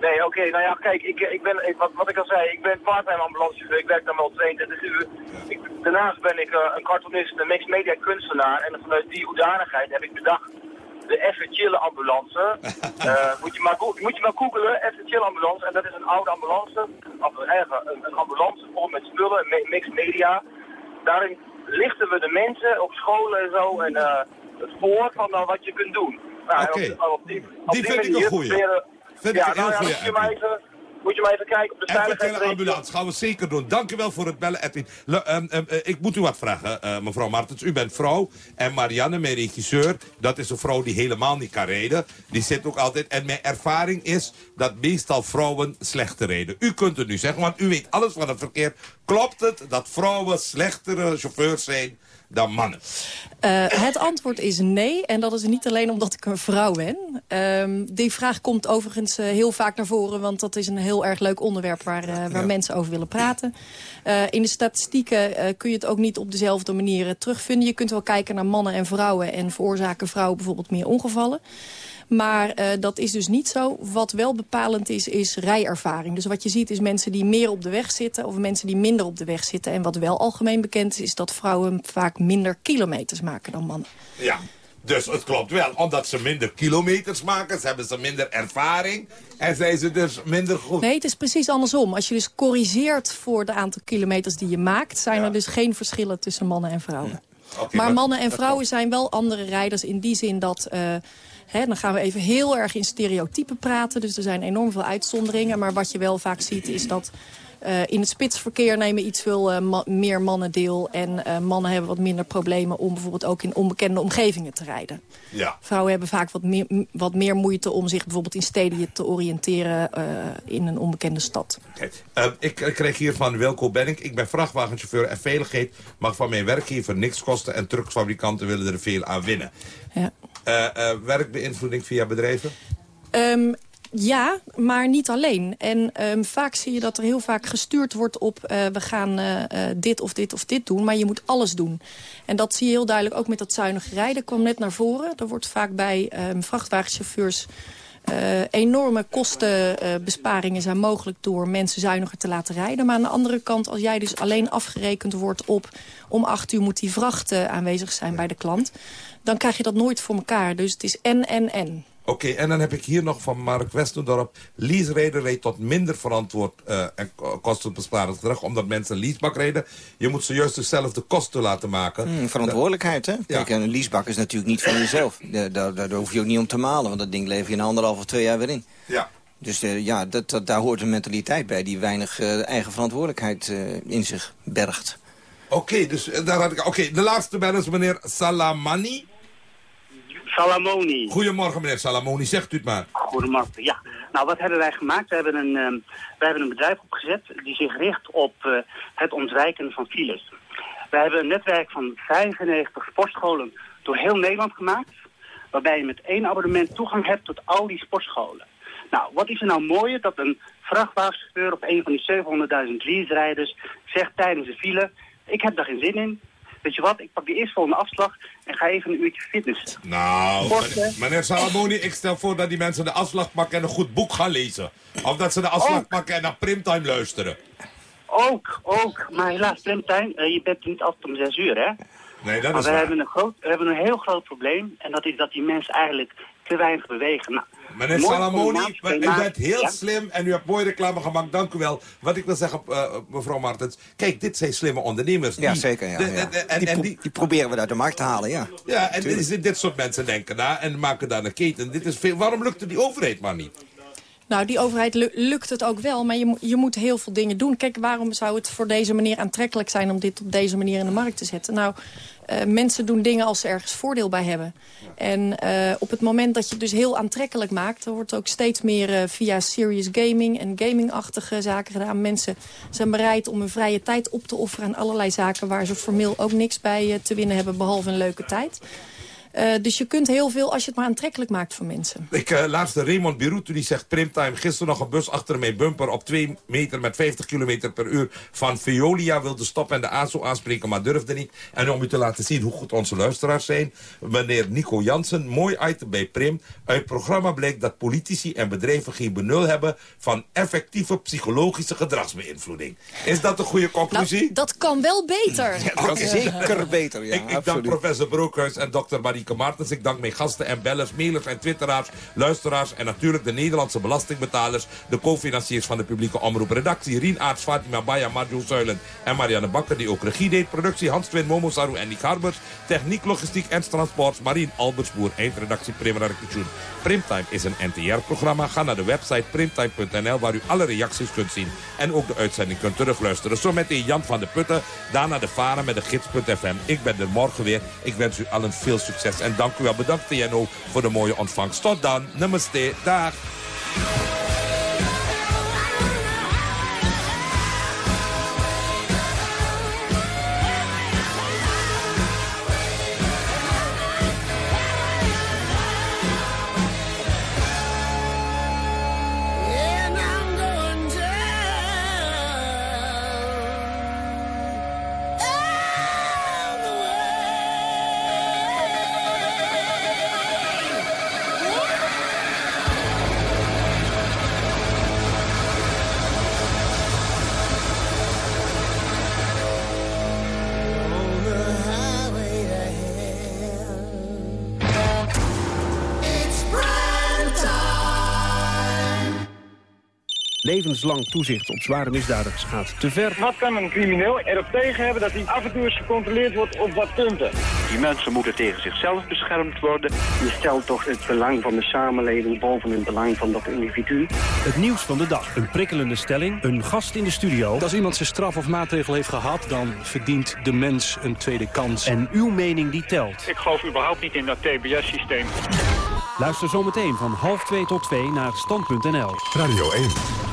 nee, oké, nou ja, kijk, ik, ik ben, ik, wat, wat ik al zei, ik ben part-time ambulancechauffeur, ik werk dan wel 22 uur. Ik, daarnaast ben ik eh, een cartoonist, een mixed media kunstenaar en vanuit die hoedanigheid heb ik bedacht de Even Chill ambulance. [LAUGHS] Eh, moet, je maar, moet je maar googelen, Even Chill ambulance, en dat is een oude ambulance, of een, eigen- een, een ambulance vol met spullen, mixed media. Daarin lichten we de mensen op scholen en zo en eh, het voor van nou, wat je kunt doen. Nou, en Oké. op, op die, op Die vind ik een goeie. proberen- Vind ik ja, een heel nou ja, goeie, moet je, maar even, moet je maar even kijken op de een veiligheidsregio. ambulance, gaan we zeker doen. Dank u wel voor het bellen, Edwin. Ehm, ehm, eh, ik moet u wat vragen, eh, mevrouw Martens. U bent vrouw en Marianne, mijn regisseur, dat is een vrouw die helemaal niet kan rijden. Die zit ook altijd... En mijn ervaring is dat meestal vrouwen slechter rijden. U kunt het nu zeggen, want u weet alles van het verkeer. Klopt het dat vrouwen slechtere chauffeurs zijn dan mannen? Eh, het antwoord is nee. En dat is niet alleen omdat ik een vrouw ben. Ehm, die vraag komt overigens eh, heel vaak naar voren. Want dat is een heel erg leuk onderwerp waar, eh, waar mensen over willen praten. In de statistieken kun je het ook niet op dezelfde manier terugvinden. Je kunt wel kijken naar mannen en vrouwen. En veroorzaken vrouwen bijvoorbeeld meer ongevallen. Maar uh, dat is dus niet zo. Wat wel bepalend is, is rijervaring. Dus wat je ziet is mensen die meer op de weg zitten... of mensen die minder op de weg zitten. En wat wel algemeen bekend is, is dat vrouwen vaak minder kilometers maken dan mannen. Ja, dus het klopt wel. Omdat ze minder kilometers maken, ze hebben ze minder ervaring... en zijn ze dus minder goed. Nee, het is precies andersom. Als je dus corrigeert voor het aantal kilometers die je maakt... zijn ja. er dus geen verschillen tussen mannen en vrouwen. Okay, maar, maar, mannen en vrouwen zijn wel andere rijders in die zin dat... Uh, He, dan gaan we even heel erg in stereotypen praten. Dus er zijn enorm veel uitzonderingen. Maar wat je wel vaak ziet is dat uh, in het spitsverkeer nemen iets veel uh, ma meer mannen deel. En uh, mannen hebben wat minder problemen om bijvoorbeeld ook in onbekende omgevingen te rijden. Ja. Vrouwen hebben vaak wat meer, wat meer moeite om zich bijvoorbeeld in steden te oriënteren in een onbekende stad. Okay. ik kreeg hier van Wilco Benning. Ik ben vrachtwagenchauffeur en veiligheid mag van mijn werkgever niks kosten. En trucksfabrikanten willen er veel aan winnen. Ja. Werkbeïnvloeding via bedrijven? Um, ja, maar niet alleen. En um, vaak zie je dat er heel vaak gestuurd wordt op... Uh, we gaan dit of dit of dit doen, maar je moet alles doen. En dat zie je heel duidelijk ook met dat zuinige rijden. kwam net naar voren. Er wordt vaak bij um, vrachtwagenchauffeurs... Uh, enorme kostenbesparingen zijn mogelijk door mensen zuiniger te laten rijden. Maar aan de andere kant, als jij dus alleen afgerekend wordt op... om acht uur moet die vracht aanwezig zijn bij de klant... dan krijg je dat nooit voor elkaar. Dus het is en, en, en. Oké, okay, en dan heb ik hier nog van Mark Westendorp. Leaserijden rijdt tot minder verantwoord uh, en kostenbesparend gedrag... omdat mensen leasebak rijden. Je moet ze juist dezelfde kosten laten maken. Mm, verantwoordelijkheid, hè? Kijk, ja. een leasebak is natuurlijk niet van jezelf. [LAUGHS] Daar, daar, daar hoef je ook niet om te malen, want dat ding lever je in anderhalf of twee jaar weer in. Ja. Dus uh, ja, dat, dat, daar hoort een mentaliteit bij die weinig uh, eigen verantwoordelijkheid in zich bergt. Oké, okay, dus daar had ik... Oké, okay, de laatste bel is meneer Salamani. Salamoni. Goedemorgen meneer Salamoni, zegt u het maar. Goedemorgen, ja. Nou, wat hebben wij gemaakt? We hebben een, um, wij hebben een bedrijf opgezet die zich richt op uh, het ontwijken van files. Wij hebben een netwerk van 95 sportscholen door heel Nederland gemaakt. Waarbij je met één abonnement toegang hebt tot al die sportscholen. Nou, wat is er nou mooier dat een vrachtwagenchauffeur of een van die 700.000 lease-rijders zegt tijdens de file... ik heb daar geen zin in, weet je wat, ik pak die eerstvolgende afslag en ga even een uurtje fitnessen. Nou, Sporten. meneer Salamoni, ik stel voor dat die mensen de afslag pakken en een goed boek gaan lezen. Of dat ze de afslag ook. pakken en naar primtime luisteren. Ook, ook. Maar helaas, primtime, uh, je bent niet altijd om zes uur, hè? Nee, dat maar is we waar. Hebben een groot, we hebben een heel groot probleem en dat is dat die mensen eigenlijk te weinig bewegen. Nou, Meneer Salamoni, u bent heel ja? slim en u hebt mooie reclame gemaakt. Dank u wel. Wat ik wil zeggen, uh, mevrouw Martens. Kijk, dit zijn slimme ondernemers. Ja, die, zeker. Ja, de, ja. De, en, die, en die, die, proberen we uit de markt te halen, ja. Ja, en dit, dit, soort mensen denken daar en maken daar een keten. Dit is veel, waarom lukt die overheid maar niet? Nou, die overheid lukt het ook wel, maar je, je moet heel veel dingen doen. Kijk, waarom zou het voor deze manier aantrekkelijk zijn om dit op deze manier in de markt te zetten? Nou, uh, mensen doen dingen als ze ergens voordeel bij hebben. En uh, op het moment dat je het dus heel aantrekkelijk maakt... dan wordt ook steeds meer uh, via serious gaming en gamingachtige zaken gedaan. Mensen zijn bereid om hun vrije tijd op te offeren aan allerlei zaken... waar ze formeel ook niks bij te winnen hebben, behalve een leuke tijd. Uh, dus je kunt heel veel als je het maar aantrekkelijk maakt voor mensen. Ik uh, laatste Raymond Birutu die zegt primtime. Gisteren nog een bus achter mijn bumper op 2 meter met 50 km per uur van Veolia wilde stoppen en de ASO aanspreken, maar durfde niet. En om u te laten zien hoe goed onze luisteraars zijn. Meneer Nico Jansen, mooi item bij Prim. Uit het programma blijkt dat politici en bedrijven geen benul hebben van effectieve psychologische gedragsbeïnvloeding. Is dat een goede conclusie? Nou, dat kan wel beter. Ja, dat kan zeker beter, ja. Ik, ik dank professor Broekhuis en dokter Marie Ik dank mijn gasten en bellers, mailers en twitteraars, luisteraars... en natuurlijk de Nederlandse belastingbetalers... de co-financiers van de publieke omroepredactie... Rien Aarts, Fatima Baya, Marjo Zuilen en Marianne Bakker... die ook regie deed. Productie Hans Twin, Momo Saru en Nick Harbers. Techniek, logistiek en transport Marien Albersboer. Eindredactie Primera Rectition. Primtime is een NTR-programma. Ga naar de website primtime.nl waar u alle reacties kunt zien. En ook de uitzending kunt terugluisteren. Zo meteen Jan van de Putten. Daarna de Varen met de gids.fm. Ik ben er morgen weer. Ik wens u allen veel succes. En dank u wel. Bedankt TNO voor de mooie ontvangst. Tot dan. Namaste. Dag. Levenslang toezicht op zware misdadigers gaat te ver. Wat kan een crimineel erop tegen hebben dat hij af en toe eens gecontroleerd wordt op wat punten? Die mensen moeten tegen zichzelf beschermd worden. Je stelt toch het belang van de samenleving boven het belang van dat individu. Het nieuws van de dag. Een prikkelende stelling. Een gast in de studio. Als iemand zijn straf of maatregel heeft gehad... dan verdient de mens een tweede kans. En uw mening die telt. Ik geloof überhaupt niet in dat TBS-systeem. Luister zometeen van half 2 tot 2 naar stand.nl. Radio 1.